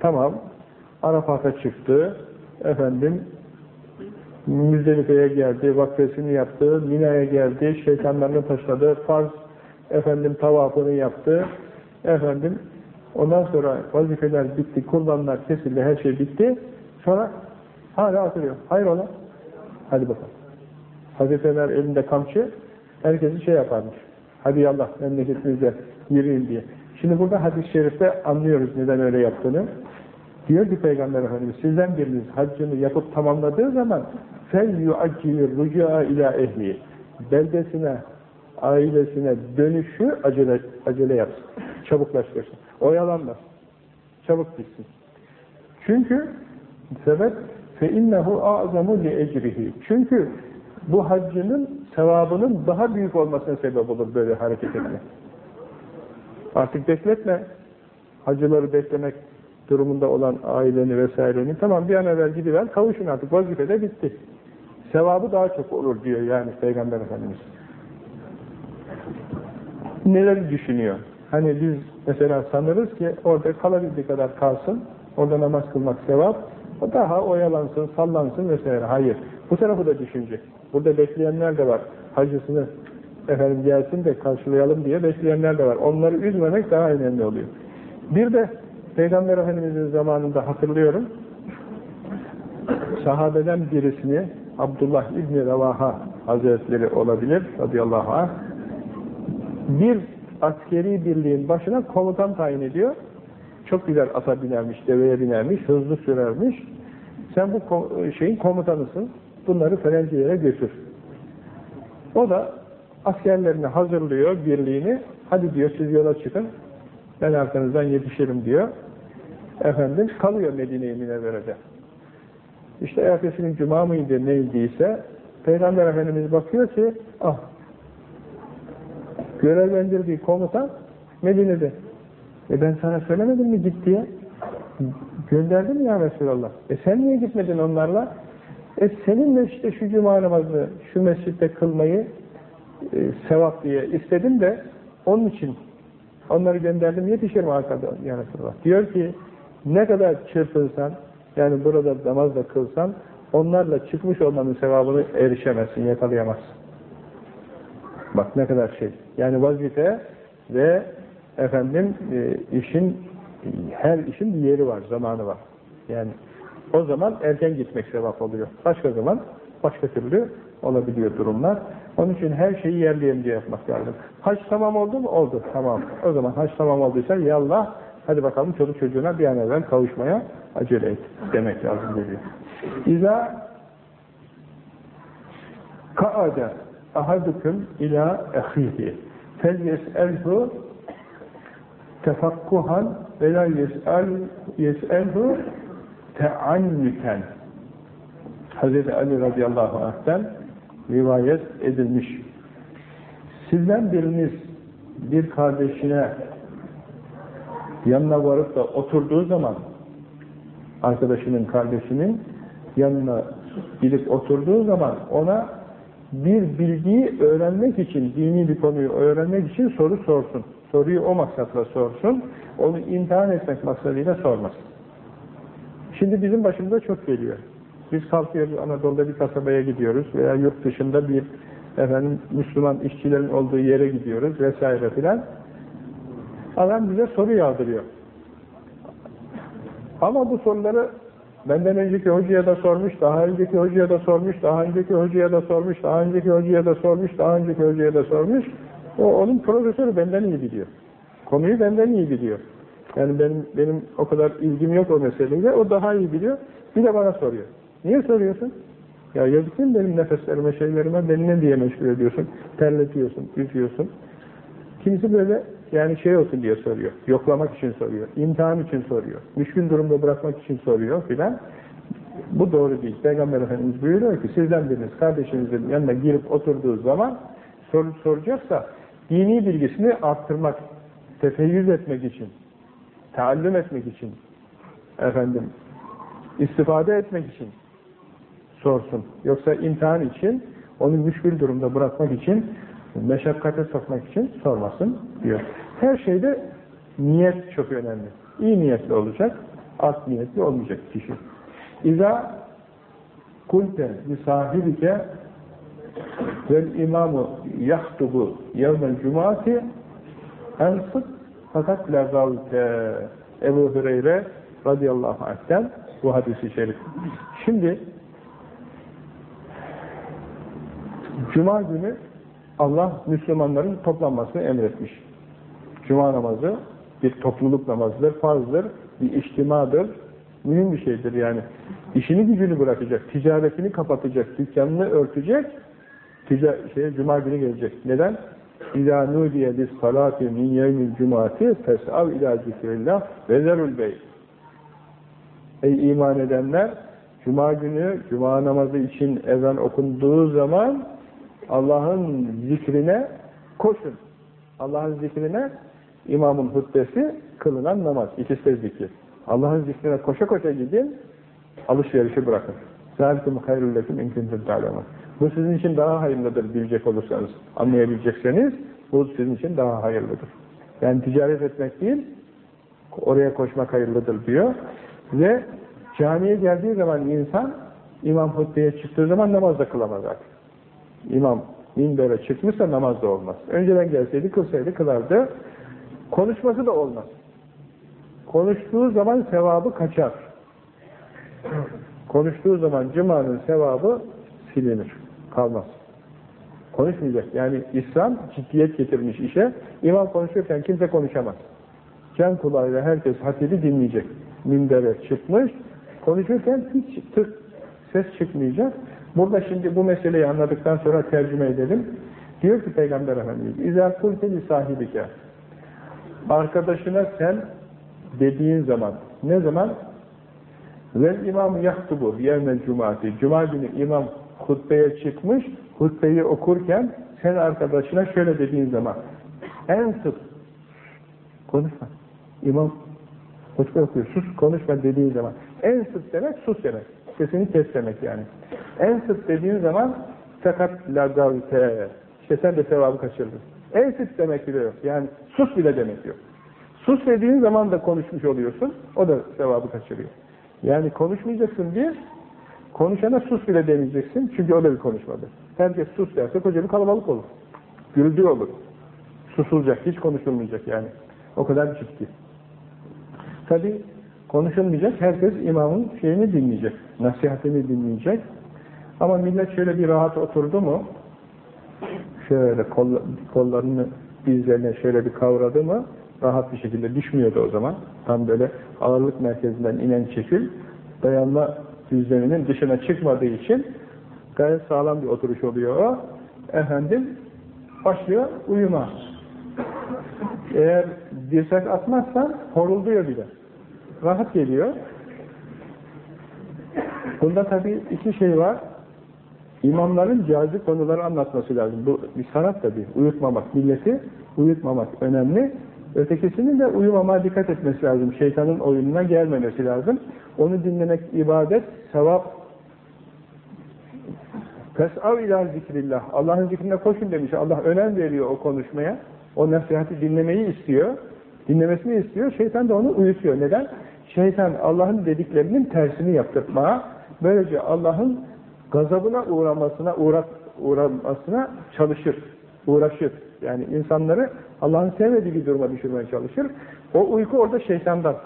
Tamam. Arafat'a çıktı. Efendim Müzdelife'ye geldi, vakfesini yaptı, Mina'ya geldi, şeytanlarını taşladı, farz efendim tavafını yaptı, Efendim, ondan sonra vazifeler bitti, kurbanlar kesildi, her şey bitti. Sonra hala oturuyor. Hayır ola. Hadi bakalım. Hazreti Ömer elinde kamçı, herkesi şey yaparmış. Hadi yallah memleketimize yürüyün diye. Şimdi burada hadis-i şerifte anlıyoruz neden öyle yaptığını. Diyor ki Peygamber Efendimiz, sizden biriniz haccını yapıp tamamladığı zaman fel yu'accilir rucu'a ila ehli. Beldesine, ailesine dönüşü acele, acele yapsın. Çabuklaştırsın. Oyalanmaz. Çabuk gitsin. Çünkü sebep fe innehu a'zamu li ecrihi. Çünkü bu haccının sevabının daha büyük olmasına sebep olur böyle hareket etmek. Artık bekletme. Hacıları beklemek durumunda olan aileni vesaireni tamam bir an evvel gidiver kavuşun artık vazife de bitti. Sevabı daha çok olur diyor yani Peygamber Efendimiz. Neler düşünüyor? Hani biz mesela sanırız ki orada kalabildiği kadar kalsın, orada namaz kılmak sevap, daha oyalansın, sallansın vesaire. Hayır. Bu tarafı da düşünecek. Burada bekleyenler de var. Hacısını efendim gelsin de karşılayalım diye bekleyenler de var. Onları üzmemek daha önemli oluyor. Bir de Peygamber Efendimiz'in zamanında hatırlıyorum, sahabeden birisini Abdullah İbni Revaha Hazretleri olabilir radıyallahu anh bir askeri birliğin başına komutan tayin ediyor. Çok güzel ata binermiş, deveye binermiş, hızlı sürermiş. Sen bu şeyin komutanısın. Bunları falanca yere götür. O da askerlerini hazırlıyor, birliğini. Hadi diyor siz yola çıkın. Ben arkanızdan yetişirim diyor. Efendim kalıyor Medine-i Münevvere'de. İşte ertesi gün cuma mıydı neydiyse Peygamber Efendimiz bakıyor ki ah görevlendirdiği komutan Medine'de. E ben sana söylemedim mi git diye? Gönderdim ya Resulallah. E sen niye gitmedin onlarla? E seninle işte şu cuma namazını şu mescitte kılmayı e, sevap diye istedim de onun için onları gönderdim yetişirim arkada ya Resulallah. Diyor ki ne kadar çırpınsan yani burada namaz da kılsan onlarla çıkmış olmanın sevabını erişemezsin, yakalayamazsın. Bak ne kadar şey. Yani vazife ve efendim e, işin her işin bir yeri var, zamanı var. Yani o zaman erken gitmek sevap oluyor. Başka zaman başka türlü olabiliyor durumlar. Onun için her şeyi yerli diye yapmak lazım. Haç tamam oldu mu? Oldu. Tamam. O zaman haç tamam olduysa yallah hadi bakalım çocuk çocuğuna bir an evvel kavuşmaya acele et demek lazım geliyor. İza kaade ahadukum ila ehihi fel yes'elhu tefakkuhan ve la yes'el yes'elhu teannüten Hz. Ali radıyallahu anh'ten rivayet edilmiş. Sizden biriniz bir kardeşine yanına varıp da oturduğu zaman arkadaşının kardeşinin yanına gidip oturduğu zaman ona bir bilgiyi öğrenmek için, dini bir konuyu öğrenmek için soru sorsun. Soruyu o maksatla sorsun. Onu imtihan etmek maksadıyla sormasın. Şimdi bizim başımıza çok geliyor. Biz kalkıyoruz Anadolu'da bir kasabaya gidiyoruz veya yurt dışında bir efendim Müslüman işçilerin olduğu yere gidiyoruz vesaire filan. Adam bize soru yağdırıyor. Ama bu soruları benden önceki hocaya da sormuş, daha önceki hocaya da sormuş, daha önceki hocaya da sormuş, daha önceki hocaya da sormuş, daha önceki hocaya da sormuş. O onun profesörü benden iyi biliyor. Konuyu benden iyi biliyor. Yani benim benim o kadar ilgim yok o meseleyle. O daha iyi biliyor. Bir de bana soruyor. Niye soruyorsun? Ya yazık değil mi benim nefeslerime, şeylerime? Beni ne diye meşgul ediyorsun? Terletiyorsun, üzüyorsun. Kimisi böyle yani şey olsun diye soruyor. Yoklamak için soruyor. imtihan için soruyor. Müşkün durumda bırakmak için soruyor filan. Bu doğru değil. Peygamber Efendimiz buyuruyor ki sizden biriniz kardeşinizin yanına girip oturduğu zaman soru soracaksa dini bilgisini arttırmak, tefeyyüz etmek için, taallüm etmek için, efendim, istifade etmek için sorsun. Yoksa imtihan için, onu müşkül durumda bırakmak için, meşakkate sokmak için sormasın diyor. Her şeyde niyet çok önemli. İyi niyetli olacak, art niyetli olmayacak kişi. İza kulte li sahibike vel imamu yahtubu yevmel cumati ensıt Fakat lagavte Ebu Hüreyre radıyallahu anh'ten bu hadisi şerif. Şimdi Cuma günü Allah Müslümanların toplanmasını emretmiş. Cuma namazı bir topluluk namazıdır, farzdır, bir içtimadır, mühim bir şeydir yani. İşini gücünü bırakacak, ticaretini kapatacak, dükkanını örtecek, tica şeye, Cuma günü gelecek. Neden? İzâ nûdiye lis salâti min yevmil cumâti fes'av ilâ zikrillah ve zerul bey. Ey iman edenler! Cuma günü, Cuma namazı için ezan okunduğu zaman Allah'ın zikrine koşun. Allah'ın zikrine imamın hutbesi kılınan namaz. İkisi de zikir. Allah'ın zikrine koşa koşa gidin, alışverişi bırakın. Zâlikum hayrüllekum imkintül ta'lamın. Bu sizin için daha hayırlıdır bilecek olursanız, anlayabilecekseniz bu sizin için daha hayırlıdır. Yani ticaret etmek değil, oraya koşmak hayırlıdır diyor. Ve camiye geldiği zaman insan, imam hutbeye çıktığı zaman namaz da kılamaz artık. İmam minbere çıkmışsa namaz da olmaz. Önceden gelseydi, kılsaydı kılardı. Konuşması da olmaz. Konuştuğu zaman sevabı kaçar. Konuştuğu zaman cumanın sevabı silinir, kalmaz. Konuşmayacak. Yani İslam ciddiyet getirmiş işe. İmam konuşurken kimse konuşamaz. Can kulağıyla herkes hatibi dinleyecek. Minbere çıkmış, konuşurken hiç tık ses çıkmayacak. Burada şimdi bu meseleyi anladıktan sonra tercüme edelim. Diyor ki Peygamber Efendimiz, İzâ kulteli sahibike Arkadaşına sen dediğin zaman, ne zaman? Vel imam yahtubu yevmel cumati. Cuma günü imam hutbeye çıkmış, hutbeyi okurken sen arkadaşına şöyle dediğin zaman en sık konuşma. İmam hutbe okuyor. Sus konuşma dediğin zaman. En sık demek sus demek. Sesini kes demek yani. En sık dediğin zaman fakat lagavte. İşte sen de sevabı kaçırdın. En sık demek bile yok. Yani sus bile demek yok. Sus dediğin zaman da konuşmuş oluyorsun. O da sevabı kaçırıyor. Yani konuşmayacaksın diye konuşana sus bile demeyeceksin. Çünkü o da bir konuşmadır. Herkes sus derse koca bir kalabalık olur. Gürültü olur. Susulacak, hiç konuşulmayacak yani. O kadar ciddi. Tabi konuşulmayacak, herkes imamın şeyini dinleyecek, nasihatini dinleyecek. Ama millet şöyle bir rahat oturdu mu, şöyle kollarını dizlerine şöyle bir kavradı mı, rahat bir şekilde düşmüyordu o zaman. Tam böyle ağırlık merkezinden inen çekil, dayanma düzleminin dışına çıkmadığı için gayet sağlam bir oturuş oluyor o. Efendim, başlıyor uyuma. Eğer dirsek atmazsan horulduyor bile. Rahat geliyor. Bunda tabii iki şey var. İmamların cazip konuları anlatması lazım. Bu bir sanat tabii. Uyutmamak, milleti uyutmamak önemli. Ötekisinin de uyumamaya dikkat etmesi lazım. Şeytanın oyununa gelmemesi lazım. Onu dinlemek ibadet, sevap. Fes'av ila zikrillah. Allah'ın zikrine koşun demiş. Allah önem veriyor o konuşmaya. O nasihati dinlemeyi istiyor. Dinlemesini istiyor. Şeytan da onu uyutuyor. Neden? Şeytan Allah'ın dediklerinin tersini yaptırmaya, böylece Allah'ın gazabına uğramasına, uğrat, uğramasına çalışır, uğraşır. Yani insanları Allah'ın sevmediği bir duruma düşürmeye çalışır. O uyku orada şeytandan.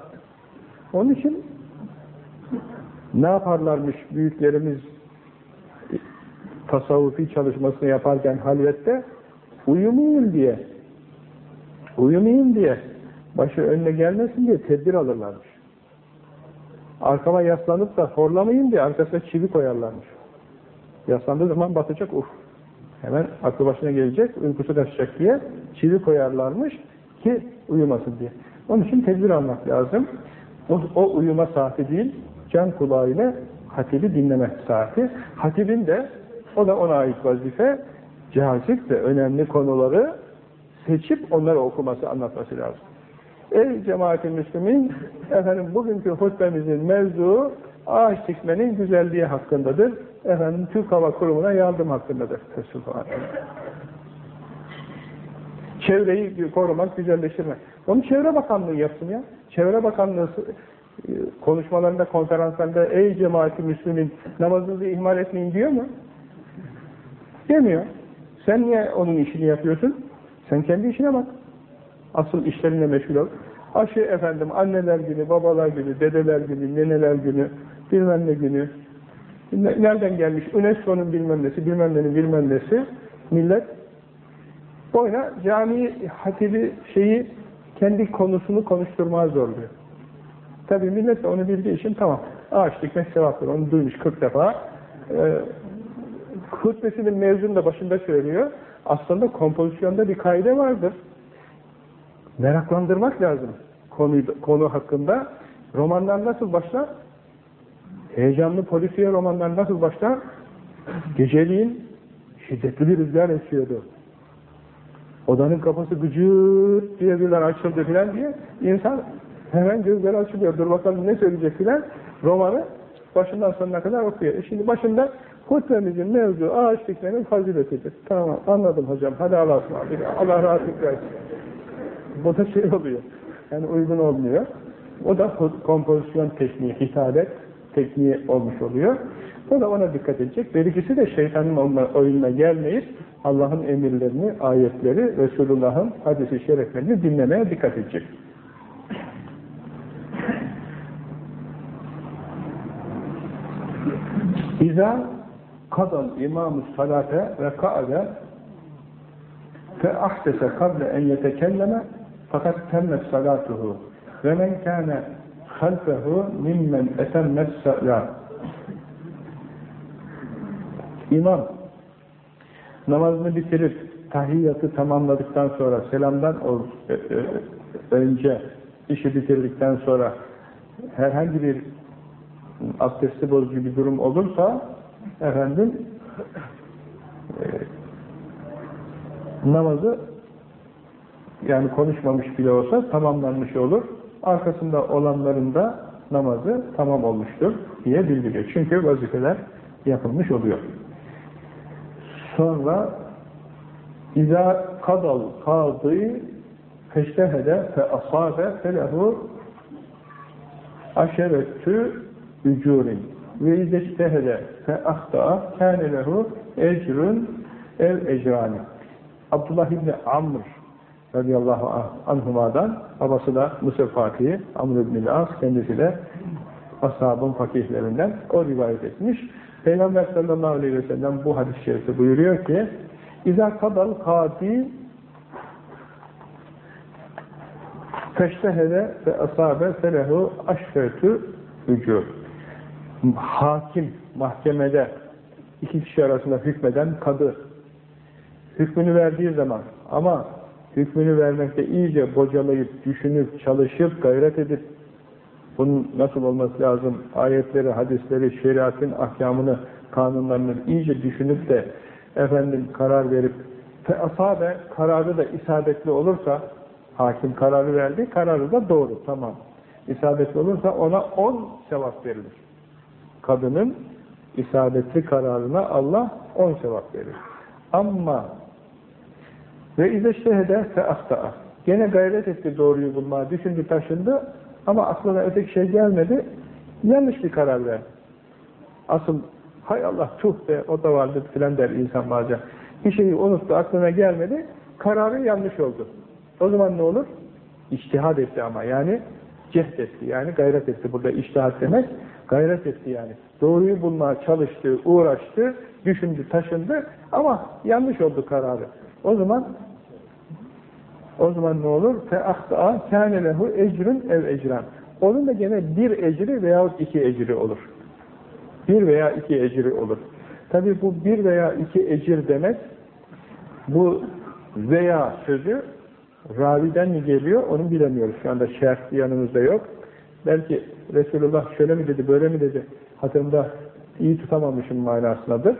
Onun için ne yaparlarmış büyüklerimiz tasavvufi çalışmasını yaparken halvette uyumayayım diye uyumayayım diye başı önüne gelmesin diye tedbir alırlarmış. Arkama yaslanıp da horlamayayım diye arkasına çivi koyarlarmış. Yaslandığı zaman batacak uf. Hemen aklı başına gelecek, uykusu kaçacak diye çivi koyarlarmış ki uyumasın diye. Onun için tedbir almak lazım. O, o uyuma saati değil, can kulağıyla hatibi dinleme saati. Hatibin de, o da ona ait vazife, cazip ve önemli konuları seçip onları okuması, anlatması lazım. Ey cemaat-i müslümin, efendim bugünkü hutbemizin mevzuu ağaç dikmenin güzelliği hakkındadır. Efendim Türk Hava Kurumu'na yardım hakkındadır. Çevreyi korumak, güzelleştirmek. Onu Çevre Bakanlığı yapsın ya. Çevre Bakanlığı e, konuşmalarında, konferanslarında ey cemaati müslümin namazınızı ihmal etmeyin diyor mu? Demiyor. Sen niye onun işini yapıyorsun? Sen kendi işine bak. Asıl işlerine meşgul ol. Aşı efendim anneler günü, babalar günü, dedeler günü, neneler günü, bilmem ne günü. Nereden gelmiş? UNESCO'nun bilmem nesi, bilmem nenin bilmem nesi. Millet boyuna cami hatibi şeyi kendi konusunu konuşturmaya zorluyor. Tabi millet de onu bildiği için tamam. Ağaç dikmek sevaptır. Onu duymuş 40 defa. Ee, hutbesinin mevzunu da başında söylüyor. Aslında kompozisyonda bir kaide vardır. Meraklandırmak lazım konu, konu hakkında. Romanlar nasıl başlar? Heyecanlı polisiye romanlar nasıl başlar? Geceliğin şiddetli bir rüzgar esiyordu. Odanın kapısı gıcırt diye birler açıldı filan diye insan hemen gözleri açılıyor. Dur bakalım ne söyleyecek filan. Romanı başından sonuna kadar okuyor. E şimdi başında hutbemizin mevzu ağaç dikmenin faziletidir. Tamam anladım hocam. Hadi Allah'a ısmarladık. Allah rahatlık versin. [LAUGHS] Bu da şey oluyor. Yani uygun olmuyor. O da kompozisyon tekniği, hitabet tekniği olmuş oluyor. O da ona dikkat edecek. Berikisi de şeytanın oyununa gelmeyip Allah'ın emirlerini, ayetleri, Resulullah'ın hadisi şereflerini dinlemeye dikkat edecek. İza kadal imamu salate ve ka'de fe ahdese kable en yetekelleme fakat temmet salatuhu. Ve men kâne halfehu mimmen etemmet salat İmam namazını bitirip tahiyyatı tamamladıktan sonra selamdan e, e, önce işi bitirdikten sonra herhangi bir abdesti bozucu bir durum olursa efendim e, namazı yani konuşmamış bile olsa tamamlanmış olur. Arkasında olanların da namazı tamam olmuştur diye bildiriyor. Çünkü vazifeler yapılmış oluyor. Sonra İza kadal kadı feştehede fe asabe felehu aşerettü ücurin ve izestehede fe ahta'a kâne lehu ecrün ev ecrani Abdullah İbni Amr radıyallahu anhuma'dan babası da Mısır Fatihi Amr İbni As kendisi de ashabın fakihlerinden o rivayet etmiş. Peygamber sallallahu aleyhi ve sellem bu hadis-i şerifte buyuruyor ki İza kadal kadi feştehede ve asabe felehu aşfetü ücur. Hakim mahkemede iki kişi arasında hükmeden kadı hükmünü verdiği zaman ama hükmünü vermekte iyice bocalayıp, düşünüp, çalışıp, gayret edip bunun nasıl olması lazım, ayetleri, hadisleri, şeriatın ahkamını, kanunlarını iyice düşünüp de efendim karar verip asabe kararı da isabetli olursa hakim kararı verdi, kararı da doğru, tamam. İsabetli olursa ona on sevap verilir. Kadının isabetli kararına Allah on sevap verir. Ama ve izeştehede fe ahta'a. Gene gayret etti doğruyu bulmaya, düşündü taşındı ama aklına öteki şey gelmedi. Yanlış bir karar verdi. Asıl hay Allah tuh be o da vardı filan der insan bazen. Bir şeyi unuttu, aklına gelmedi. Kararı yanlış oldu. O zaman ne olur? İçtihad etti ama yani cehd etti. Yani gayret etti. Burada içtihat demek gayret etti yani. Doğruyu bulmaya çalıştı, uğraştı, düşündü, taşındı ama yanlış oldu kararı. O zaman o zaman ne olur? فَاَخْتَعَ كَانَ لَهُ ecrün ev ecran. Onun da gene bir ecri veyahut iki ecri olur. Bir veya iki ecri olur. Tabi bu bir veya iki ecir demek, bu veya sözü raviden mi geliyor onu bilemiyoruz. Şu anda şerh yanımızda yok. Belki Resulullah şöyle mi dedi, böyle mi dedi, hatırımda iyi tutamamışım manasındadır.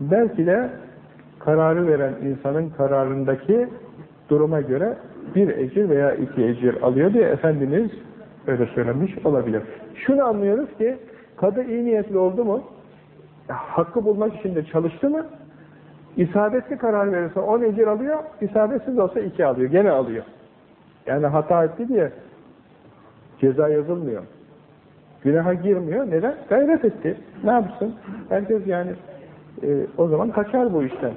Belki de kararı veren insanın kararındaki duruma göre bir ecir veya iki ecir alıyor diye Efendimiz öyle söylemiş olabilir. Şunu anlıyoruz ki kadı iyi niyetli oldu mu hakkı bulmak için de çalıştı mı isabetli karar verirse on ecir alıyor isabetsiz olsa iki alıyor. Gene alıyor. Yani hata etti diye ceza yazılmıyor. Günaha girmiyor. Neden? Gayret etti. Ne yapsın? Herkes yani e, o zaman kaçar bu işten.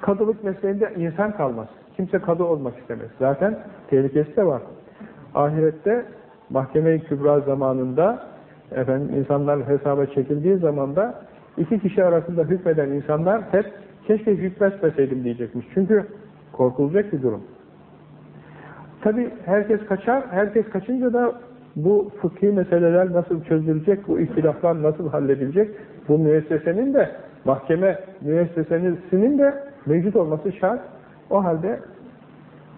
Kadılık mesleğinde insan kalmaz. Kimse kadı olmak istemez. Zaten tehlikesi de var. Ahirette mahkeme-i kübra zamanında efendim insanlar hesaba çekildiği zamanda iki kişi arasında hükmeden insanlar hep keşke hükmetmeseydim diyecekmiş. Çünkü korkulacak bir durum. Tabi herkes kaçar, herkes kaçınca da bu fıkhi meseleler nasıl çözülecek, bu ihtilaflar nasıl halledilecek, bu müessesenin de, mahkeme müessesesinin de mevcut olması şart. O halde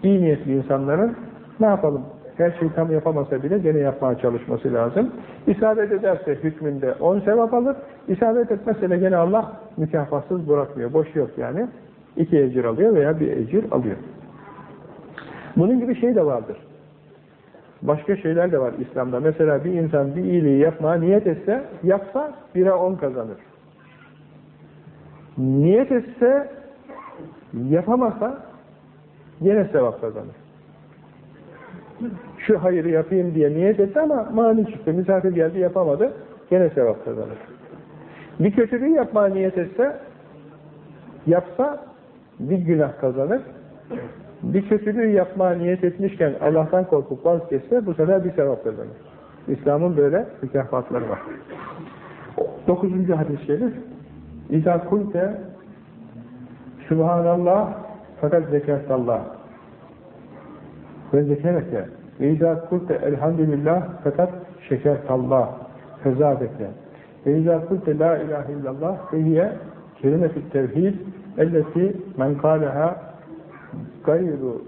iyi niyetli insanların ne yapalım, her şeyi tam yapamasa bile gene yapmaya çalışması lazım. İsabet ederse hükmünde on sevap alır, isabet etmezse de gene Allah mükafatsız bırakmıyor, boş yok yani. İki ecir alıyor veya bir ecir alıyor. Bunun gibi şey de vardır. Başka şeyler de var İslam'da. Mesela bir insan bir iyiliği yapmaya niyet etse, yapsa bire on kazanır. Niyet etse, yapamasa yine sevap kazanır. Şu hayırı yapayım diye niyet etti ama mani çıktı, misafir geldi yapamadı, gene sevap kazanır. Bir kötülüğü yapmaya niyet etse, yapsa bir günah kazanır, bir kötülüğü yapmaya niyet etmişken Allah'tan korkup vazgeçse bu sefer bir sevap kazanır. İslam'ın böyle mükafatları var. Dokuzuncu hadis-i şerif İzâ kulte Subhanallah fakat zekatallah ve zekereke ve izâ kulte elhamdülillah fakat şekertallah fezâdeke ve izâ kulte la ilahe illallah ve hiye kelime-i tevhid elleti men kâleha gayru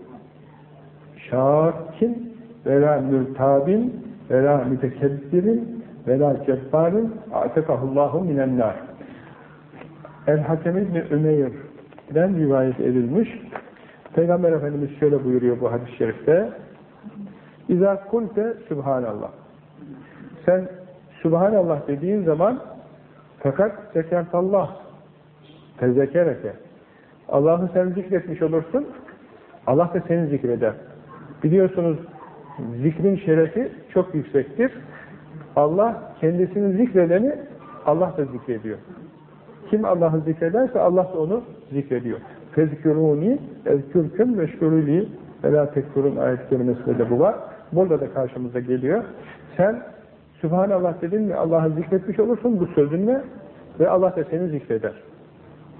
şakin ve la mürtabin ve la mütekebbirin ve la cebbarin atekahullahu minennâr El-Hakem İbni Ümeyr'den rivayet edilmiş. Peygamber Efendimiz şöyle buyuruyor bu hadis-i şerifte. İzâ kulte Subhanallah. Sen Subhanallah dediğin zaman fakat zekertallah tezekereke Allah'ı sen zikretmiş olursun Allah da seni zikreder. Biliyorsunuz zikrin şerefi çok yüksektir. Allah kendisini zikredeni Allah da zikrediyor. Kim Allah'ı zikrederse Allah da onu zikrediyor. Fezkürûni ezkürküm ve la tekfurun ayet kelimesinde de bu var. Burada da karşımıza geliyor. Sen Sübhanallah dedin mi Allah'ı zikretmiş olursun bu sözünle ve Allah da seni zikreder.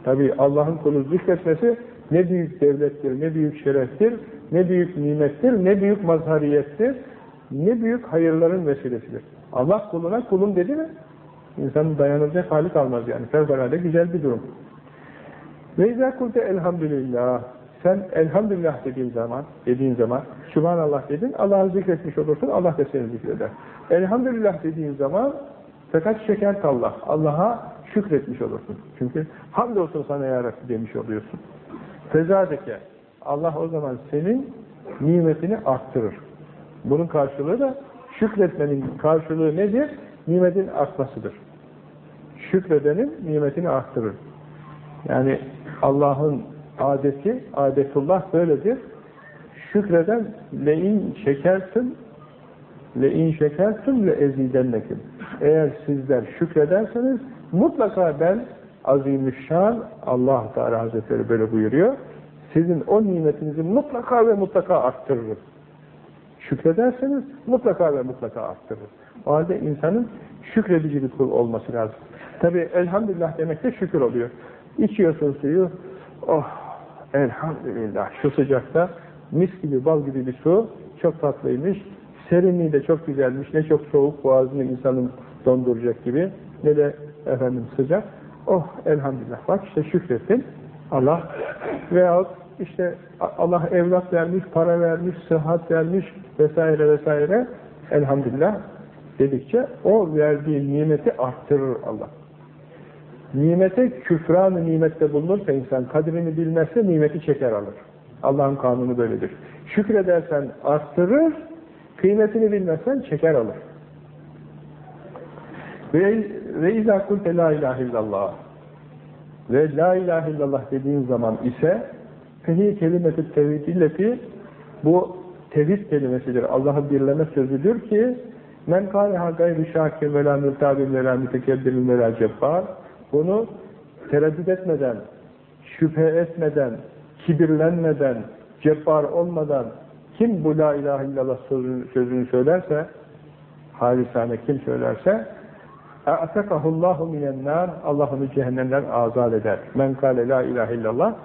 Tabi Allah'ın kulu zikretmesi ne büyük devlettir, ne büyük şereftir, ne büyük nimettir, ne büyük mazhariyettir, ne büyük hayırların vesilesidir. Allah kuluna kulum dedi mi İnsanın dayanılacak hali kalmaz yani. Fevkalade güzel bir durum. Ve izâ kulte elhamdülillah. Sen elhamdülillah dediğin zaman, dediğin zaman, Subhanallah dedin, Allah'ı zikretmiş olursun, Allah da seni zikreder. Elhamdülillah dediğin zaman, fakat şeker Allah, Allah'a şükretmiş olursun. Çünkü hamdolsun sana ya demiş oluyorsun. Fezadeke, Allah o zaman senin nimetini arttırır. Bunun karşılığı da şükretmenin karşılığı nedir? Nimetin artmasıdır şükredenin nimetini arttırır. Yani Allah'ın adeti, adetullah böyledir. Şükreden le'in şekersin le'in şekersin le ezidennekim. Eğer sizler şükrederseniz mutlaka ben azimüşşan Allah Teala Hazretleri böyle buyuruyor. Sizin o nimetinizi mutlaka ve mutlaka arttırırım. Şükrederseniz mutlaka ve mutlaka arttırır. O halde insanın şükredici bir kul olması lazım. Tabi elhamdülillah demek de şükür oluyor. İçiyorsun suyu, oh elhamdülillah. Şu sıcakta mis gibi bal gibi bir su. Çok tatlıymış, serinliği de çok güzelmiş, ne çok soğuk boğazını insanın donduracak gibi ne de efendim sıcak. Oh elhamdülillah. Bak işte şükrettin. Allah veyahut işte Allah evlat vermiş, para vermiş, sıhhat vermiş vesaire vesaire. Elhamdülillah dedikçe o verdiği nimeti arttırır Allah. Nimete küfran nimette bulunursa insan kadrini bilmezse nimeti çeker alır. Allah'ın kanunu böyledir. Şükredersen arttırır, kıymetini bilmezsen çeker alır. Ve, ve izâ kulte la ilahe illallah ve la ilahe illallah dediğin zaman ise fehi kelimeti tevhid illeti bu tevhid kelimesidir. Allah'ı birleme sözüdür ki men kâleha gayrı şâkir ve la mürtâbin ve la mütekebbirin ve bunu tereddüt etmeden, şüphe etmeden, kibirlenmeden, cebbar olmadan kim bu la ilahe illallah sözünü, sözünü söylerse halisane kim söylerse اَعْتَقَهُ minen nar Allah onu cehennemden azat eder. Men kâle la ilahe illallah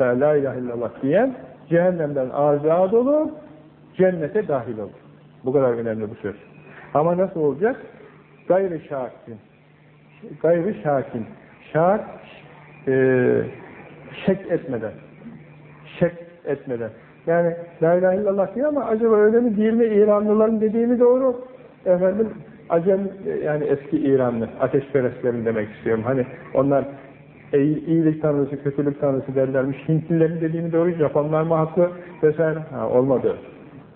ve la ilahe illallah diyen cehennemden azat olur, cennete dahil olur. Bu kadar önemli bu söz. Ama nasıl olacak? Gayrı şakin. Gayrı şakin. Şak, e, şek etmeden. Şek etmeden. Yani la ilahe illallah diyor ama acaba öyle mi değil mi? İranlıların dediği mi doğru? Efendim Acem yani eski İranlı ateşperestlerin demek istiyorum. Hani onlar iyilik tanrısı, kötülük tanrısı derlermiş. Hintlilerin dediğini doğru, Japonlar mı haklı vesaire. Ha, olmadı.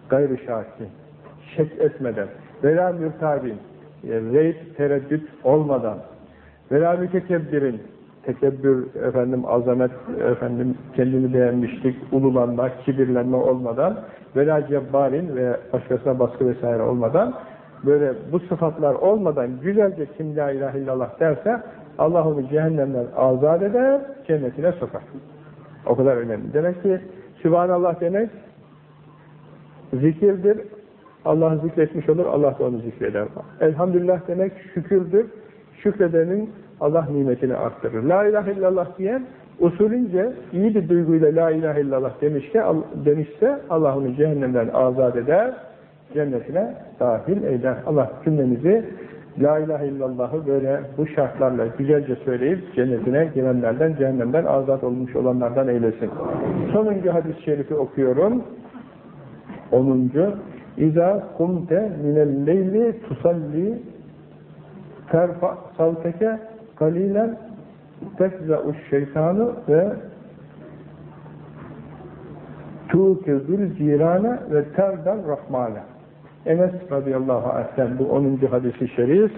Gayrı şahsi. Şek etmeden. Vela mürtabin. Reyt, tereddüt olmadan. Vela mütekebbirin. Tekebbür, efendim, azamet, efendim, kendini beğenmişlik, ululanma, kibirlenme olmadan, vela cebbarin ve başkasına baskı vesaire olmadan, böyle bu sıfatlar olmadan güzelce kim la ilahe illallah derse Allah onu cehennemden azat eder, cennetine sokar. O kadar önemli. Demek ki Sübhanallah demek zikirdir. Allah'ı zikretmiş olur, Allah da onu zikreder. Elhamdülillah demek şükürdür. Şükredenin Allah nimetini arttırır. La ilahe illallah diyen usulünce iyi bir duyguyla la ilahe illallah demişse, demişse Allah onu cehennemden azat eder, cennetine dahil eyler. Allah cümlemizi La ilahe illallahı böyle bu şartlarla güzelce söyleyip cennetine girenlerden, cehennemden azat olmuş olanlardan eylesin. Sonuncu hadis-i şerifi okuyorum. Onuncu. İza kumte minel leyli tusalli terfa savteke kalilen tefza'uş şeytanı ve tukezül cirane ve terdan rahmane. Enes radıyallahu anh'ten bu 10. hadisi şerif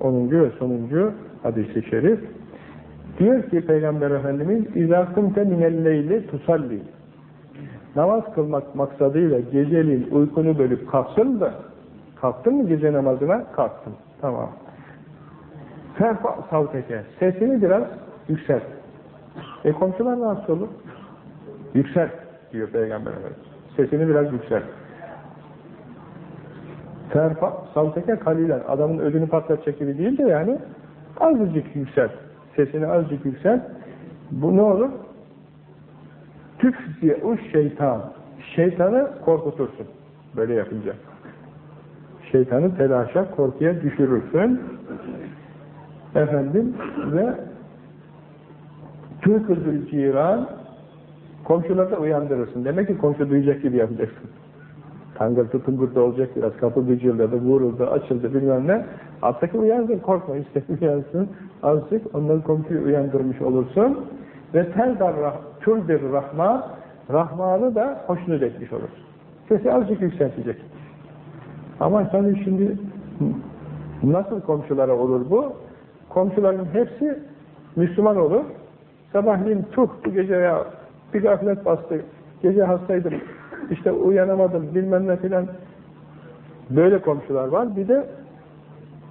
10. ve sonuncu hadisi şerif diyor ki Peygamber Efendimiz اِذَا كُمْتَ مِنَ اللَّيْلِ tusalli Namaz kılmak maksadıyla geceliğin uykunu bölüp kalksın da kalktın mı gece namazına? Kalktım. Tamam. Ferfa savteke. Sesini biraz yükselt. E komşular nasıl olur? Yükselt diyor Peygamber Efendimiz. Sesini biraz yükselt. Ferfa, savteke kalilen. Adamın ödünü patlatacak gibi değil de yani azıcık yüksel. Sesini azıcık yüksel. Bu ne olur? Tüfzi'uş şeytan. Şeytanı korkutursun. Böyle yapınca. Şeytanı telaşa, korkuya düşürürsün. Efendim ve tülküzül ciran komşuları da uyandırırsın. Demek ki komşu duyacak gibi yapacaksın. Tangırtı tıngırtı olacak biraz. Kapı gıcırdadı, vuruldu, açıldı bilmem ne. Alttaki uyansın, korkma işte uyansın. Azıcık onları komşuyu uyandırmış olursun. Ve teldar türdir rahma, rahmanı da hoşnut etmiş olursun. Sesi azıcık yükseltecek. Ama tabii şimdi nasıl komşulara olur bu? Komşuların hepsi Müslüman olur. Sabahleyin tuh bu gece ya bir gaflet bastı, gece hastaydım, işte uyanamadım bilmem ne filan böyle komşular var. Bir de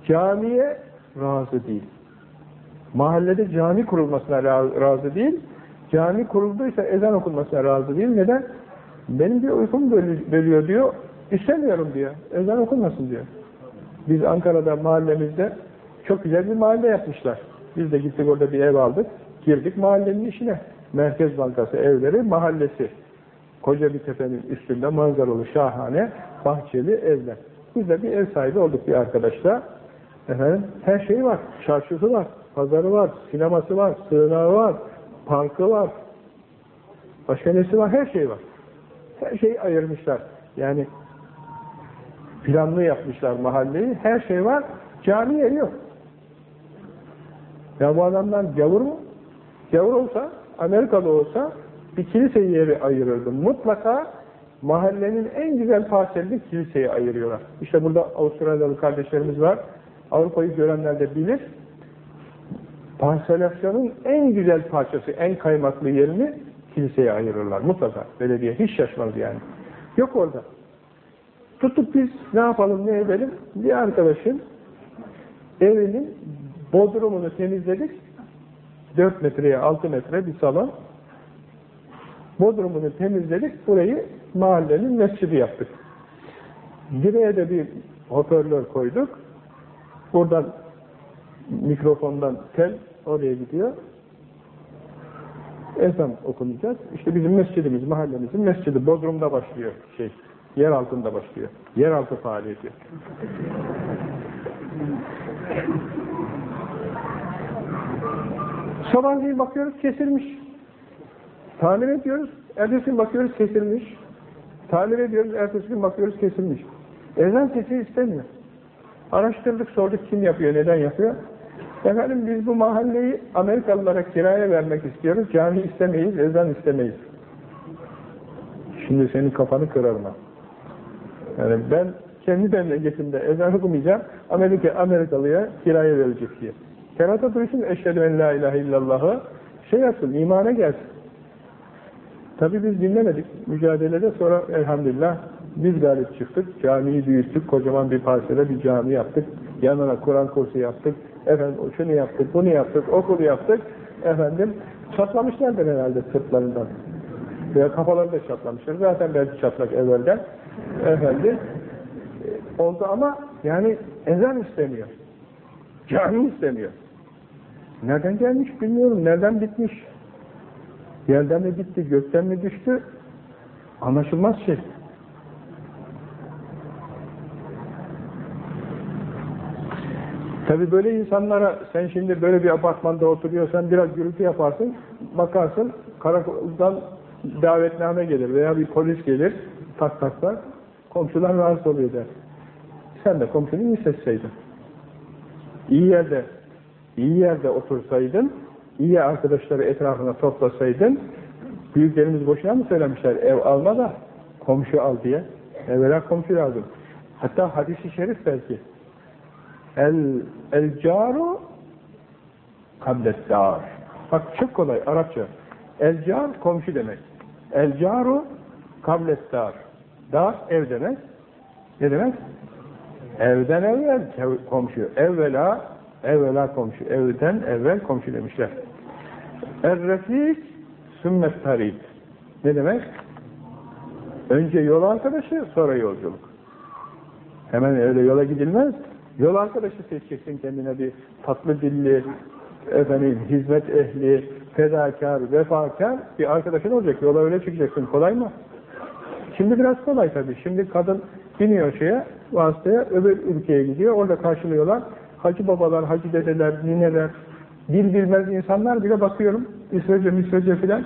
camiye razı değil. Mahallede cami kurulmasına razı değil. Cami kurulduysa ezan okunmasına razı değil. Neden? Benim bir uykum bölüyor diyor. İstemiyorum diyor. Ezan okunmasın diyor. Biz Ankara'da mahallemizde çok güzel bir mahalle yapmışlar. Biz de gittik orada bir ev aldık. Girdik mahallenin işine. Merkez Bankası evleri mahallesi. Koca bir tepenin üstünde manzaralı, şahane, bahçeli evler. Biz de bir ev sahibi olduk bir arkadaşla. Efendim, her şeyi var. Çarşısı var, pazarı var, sineması var, sığınağı var, parkı var. Başka nesi var? Her şey var. Her şeyi ayırmışlar. Yani planlı yapmışlar mahalleyi. Her şey var. Cami yeri yok. Ya bu adamlar gavur mu? Gavur olsa, Amerikalı olsa bir kilise yeri ayırırdım. Mutlaka mahallenin en güzel parselini kiliseye ayırıyorlar. İşte burada Avustralyalı kardeşlerimiz var. Avrupa'yı görenler de bilir. Parselasyonun en güzel parçası, en kaymaklı yerini kiliseye ayırırlar. Mutlaka. Belediye hiç şaşmaz yani. Yok orada. Tutup biz ne yapalım, ne edelim? Bir arkadaşın evinin bodrumunu temizledik. 4 metreye 6 metre bir salon. Bodrumunu temizledik, burayı mahallenin mescidi yaptık. Direğe de bir hoparlör koyduk. Buradan mikrofondan tel oraya gidiyor. Ezan okunacak. İşte bizim mescidimiz, mahallemizin mescidi Bodrum'da başlıyor şey. Yer altında başlıyor. Yeraltı faaliyeti. Sabahleyin bakıyoruz kesilmiş. Tamir ediyoruz. Ertesi gün bakıyoruz kesilmiş. Tamir ediyoruz. Ertesi gün bakıyoruz kesilmiş. Ezan sesi istemiyor. Araştırdık, sorduk kim yapıyor, neden yapıyor. Efendim biz bu mahalleyi Amerikalılara kiraya vermek istiyoruz. Cami istemeyiz, ezan istemeyiz. Şimdi senin kafanı kırarım ha. Yani ben kendi memleketimde ezan okumayacağım, Amerika Amerikalıya kiraya verecek diye. Kerata duysun eşhedü en la ilahe illallah'ı şey yapsın, imana gelsin. Tabi biz dinlemedik mücadelede sonra elhamdülillah biz galip çıktık, camiyi büyüttük, kocaman bir parsele bir cami yaptık, yanına Kur'an kursu yaptık, efendim şunu yaptık, bunu yaptık, okulu yaptık, efendim çatlamışlardır herhalde sırtlarından. Veya kafaları da çatlamışlar. Zaten belki çatlak evvelden. Efendim oldu ama yani ezan istemiyor. Cami istemiyor. Nereden gelmiş bilmiyorum. Nereden bitmiş? Yerden mi bitti, gökten mi düştü? Anlaşılmaz şey. Tabi böyle insanlara sen şimdi böyle bir apartmanda oturuyorsan biraz gürültü yaparsın, bakarsın karakoldan davetname gelir veya bir polis gelir, tak tak tak, komşular rahatsız oluyor der. Sen de komşunu iyi seçseydin. İyi yerde, iyi yerde otursaydın, iyi arkadaşları etrafına toplasaydın, büyüklerimiz boşuna mı söylemişler, ev alma da komşu al diye. Evvela komşu lazım. Hatta hadisi şerif belki. El, el caru kablet dar. Bak çok kolay Arapça. El car komşu demek. El caru kablet dar. Dar ev demek. Ne demek? Evden evvel komşu. Evvela evvela komşu. Evden evvel komşu demişler. Er-refik sümmet tarik. Ne demek? Önce yol arkadaşı, sonra yolculuk. Hemen öyle yola gidilmez. Yol arkadaşı seçeceksin kendine bir tatlı dilli, efendim, hizmet ehli, fedakar, vefakar bir arkadaşın olacak. Yola öyle çıkacaksın. Kolay mı? Şimdi biraz kolay tabii. Şimdi kadın biniyor şeye, vasıtaya, öbür ülkeye gidiyor. Orada karşılıyorlar. Hacı babalar, hacı dedeler, nineler, dil bilmez insanlar bile bakıyorum. İsveççe, misveççe filan.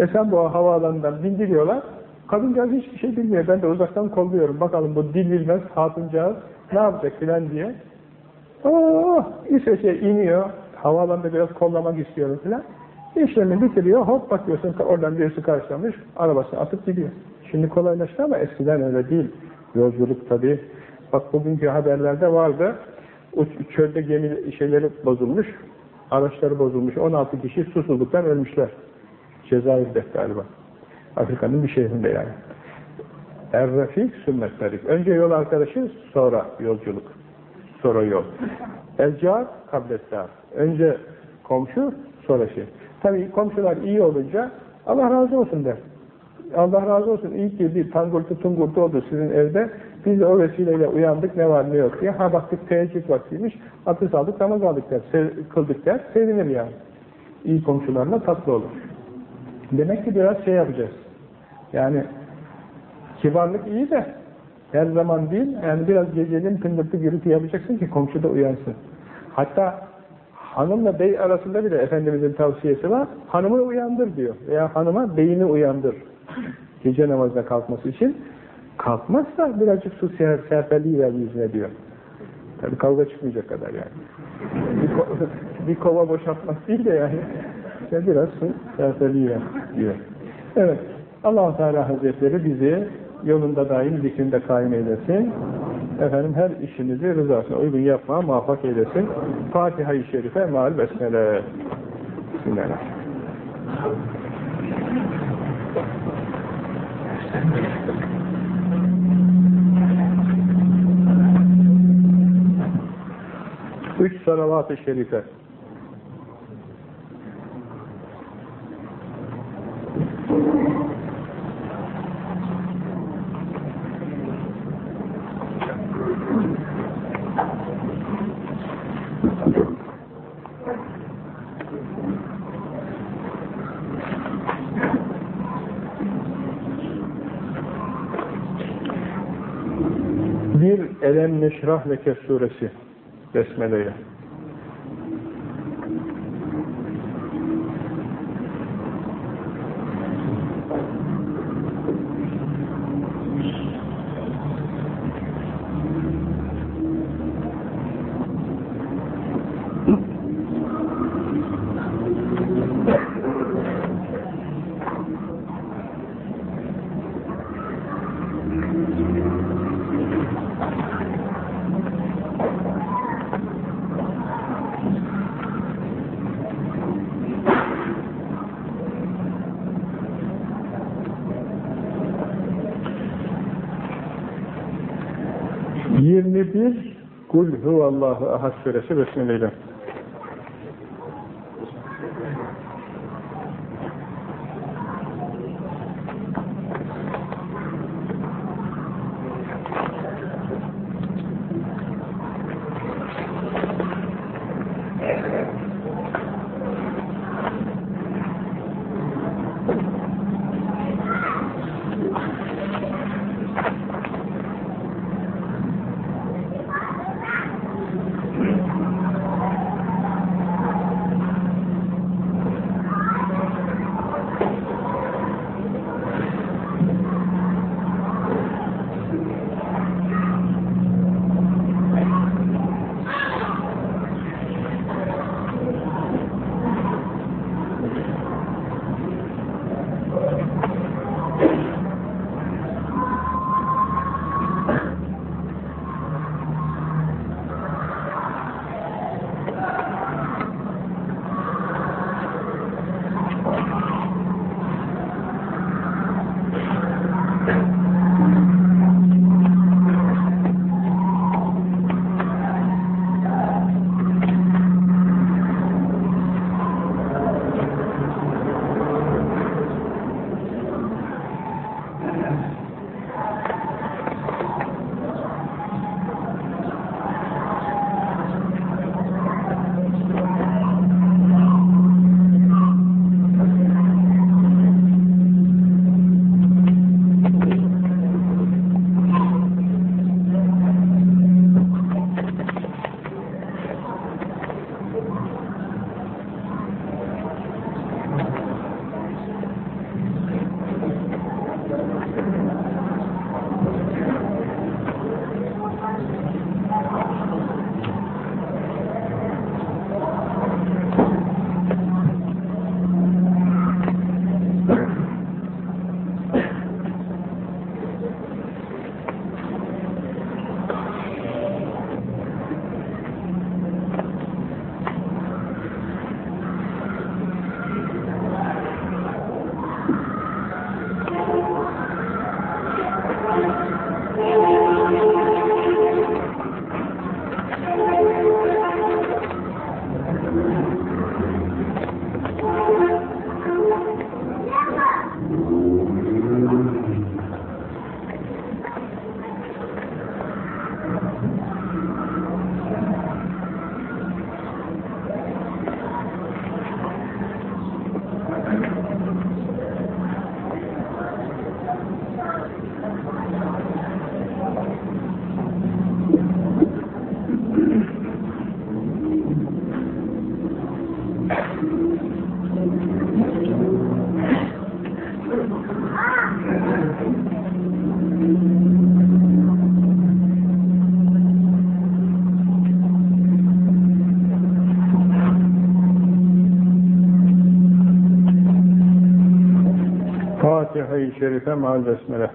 Esenboğa havaalanından bindiriyorlar. Kadıncağız hiçbir şey bilmiyor. Ben de uzaktan kolluyorum. Bakalım bu dil bilmez hatuncağız ne yapacak filan diye. Oh, İsveç'e iniyor. Havaalanında biraz kollamak istiyorum filan. İşlerini bitiriyor. Hop bakıyorsun oradan birisi karşılamış. Arabasını atıp gidiyor. Şimdi kolaylaştı ama eskiden öyle değil. Yolculuk tabii. Bak bugünkü haberlerde vardı. Çölde gemi şeyleri bozulmuş. Araçları bozulmuş. 16 kişi susuzluktan ölmüşler. Cezayir'de galiba. Afrika'nın bir şehrinde yani. Er-Refik sünnet tarik. Önce yol arkadaşı, sonra yolculuk. Sonra yol. El-Car, kablettar. Önce komşu, sonra şey. Tabii komşular iyi olunca Allah razı olsun der. Allah razı olsun. İyi ki bir tangurtu tungurtu oldu sizin evde. Biz de o vesileyle uyandık ne var ne yok diye. Ha baktık teheccüd vaktiymiş. Abdest aldık, namaz aldık der. Kıldık der. Sevinir yani. İyi komşularla tatlı olur. Demek ki biraz şey yapacağız. Yani kibarlık iyi de her zaman değil. Yani biraz gecenin tıngırtı gürültü yapacaksın ki komşu da uyansın. Hatta hanımla bey arasında bile Efendimizin tavsiyesi var. Hanımı uyandır diyor. Veya hanıma beyini uyandır. Gece namazına kalkması için. Kalkmazsa birazcık su ser, serpelliği ver yüzüne diyor. Tabi kavga çıkmayacak kadar yani. Bir, ko [LAUGHS] bir kova boşaltmak değil de yani. Sen biraz su serpelliği ver diyor. Evet. allah Teala Hazretleri bizi yolunda daim zikrinde kaim eylesin. Efendim her işinizi rızasına uygun yapmaya muvaffak eylesin. Fatiha-i Şerife mal besmele. Bismillahirrahmanirrahim. [LAUGHS] Üç salavat-ı şerife. Bir Elem Neşrah Leke suresi Besmele'ye. Yirmi bir Kul huvallahu ahad suresi Besmele'yle. Fatiha-i Şerife mal besmele.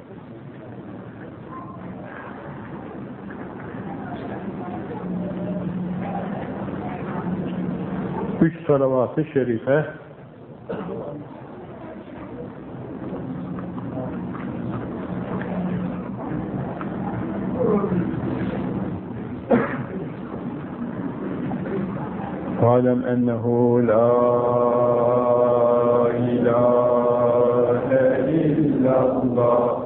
Üç salavat-ı şerife واعلم أنه لا إله الله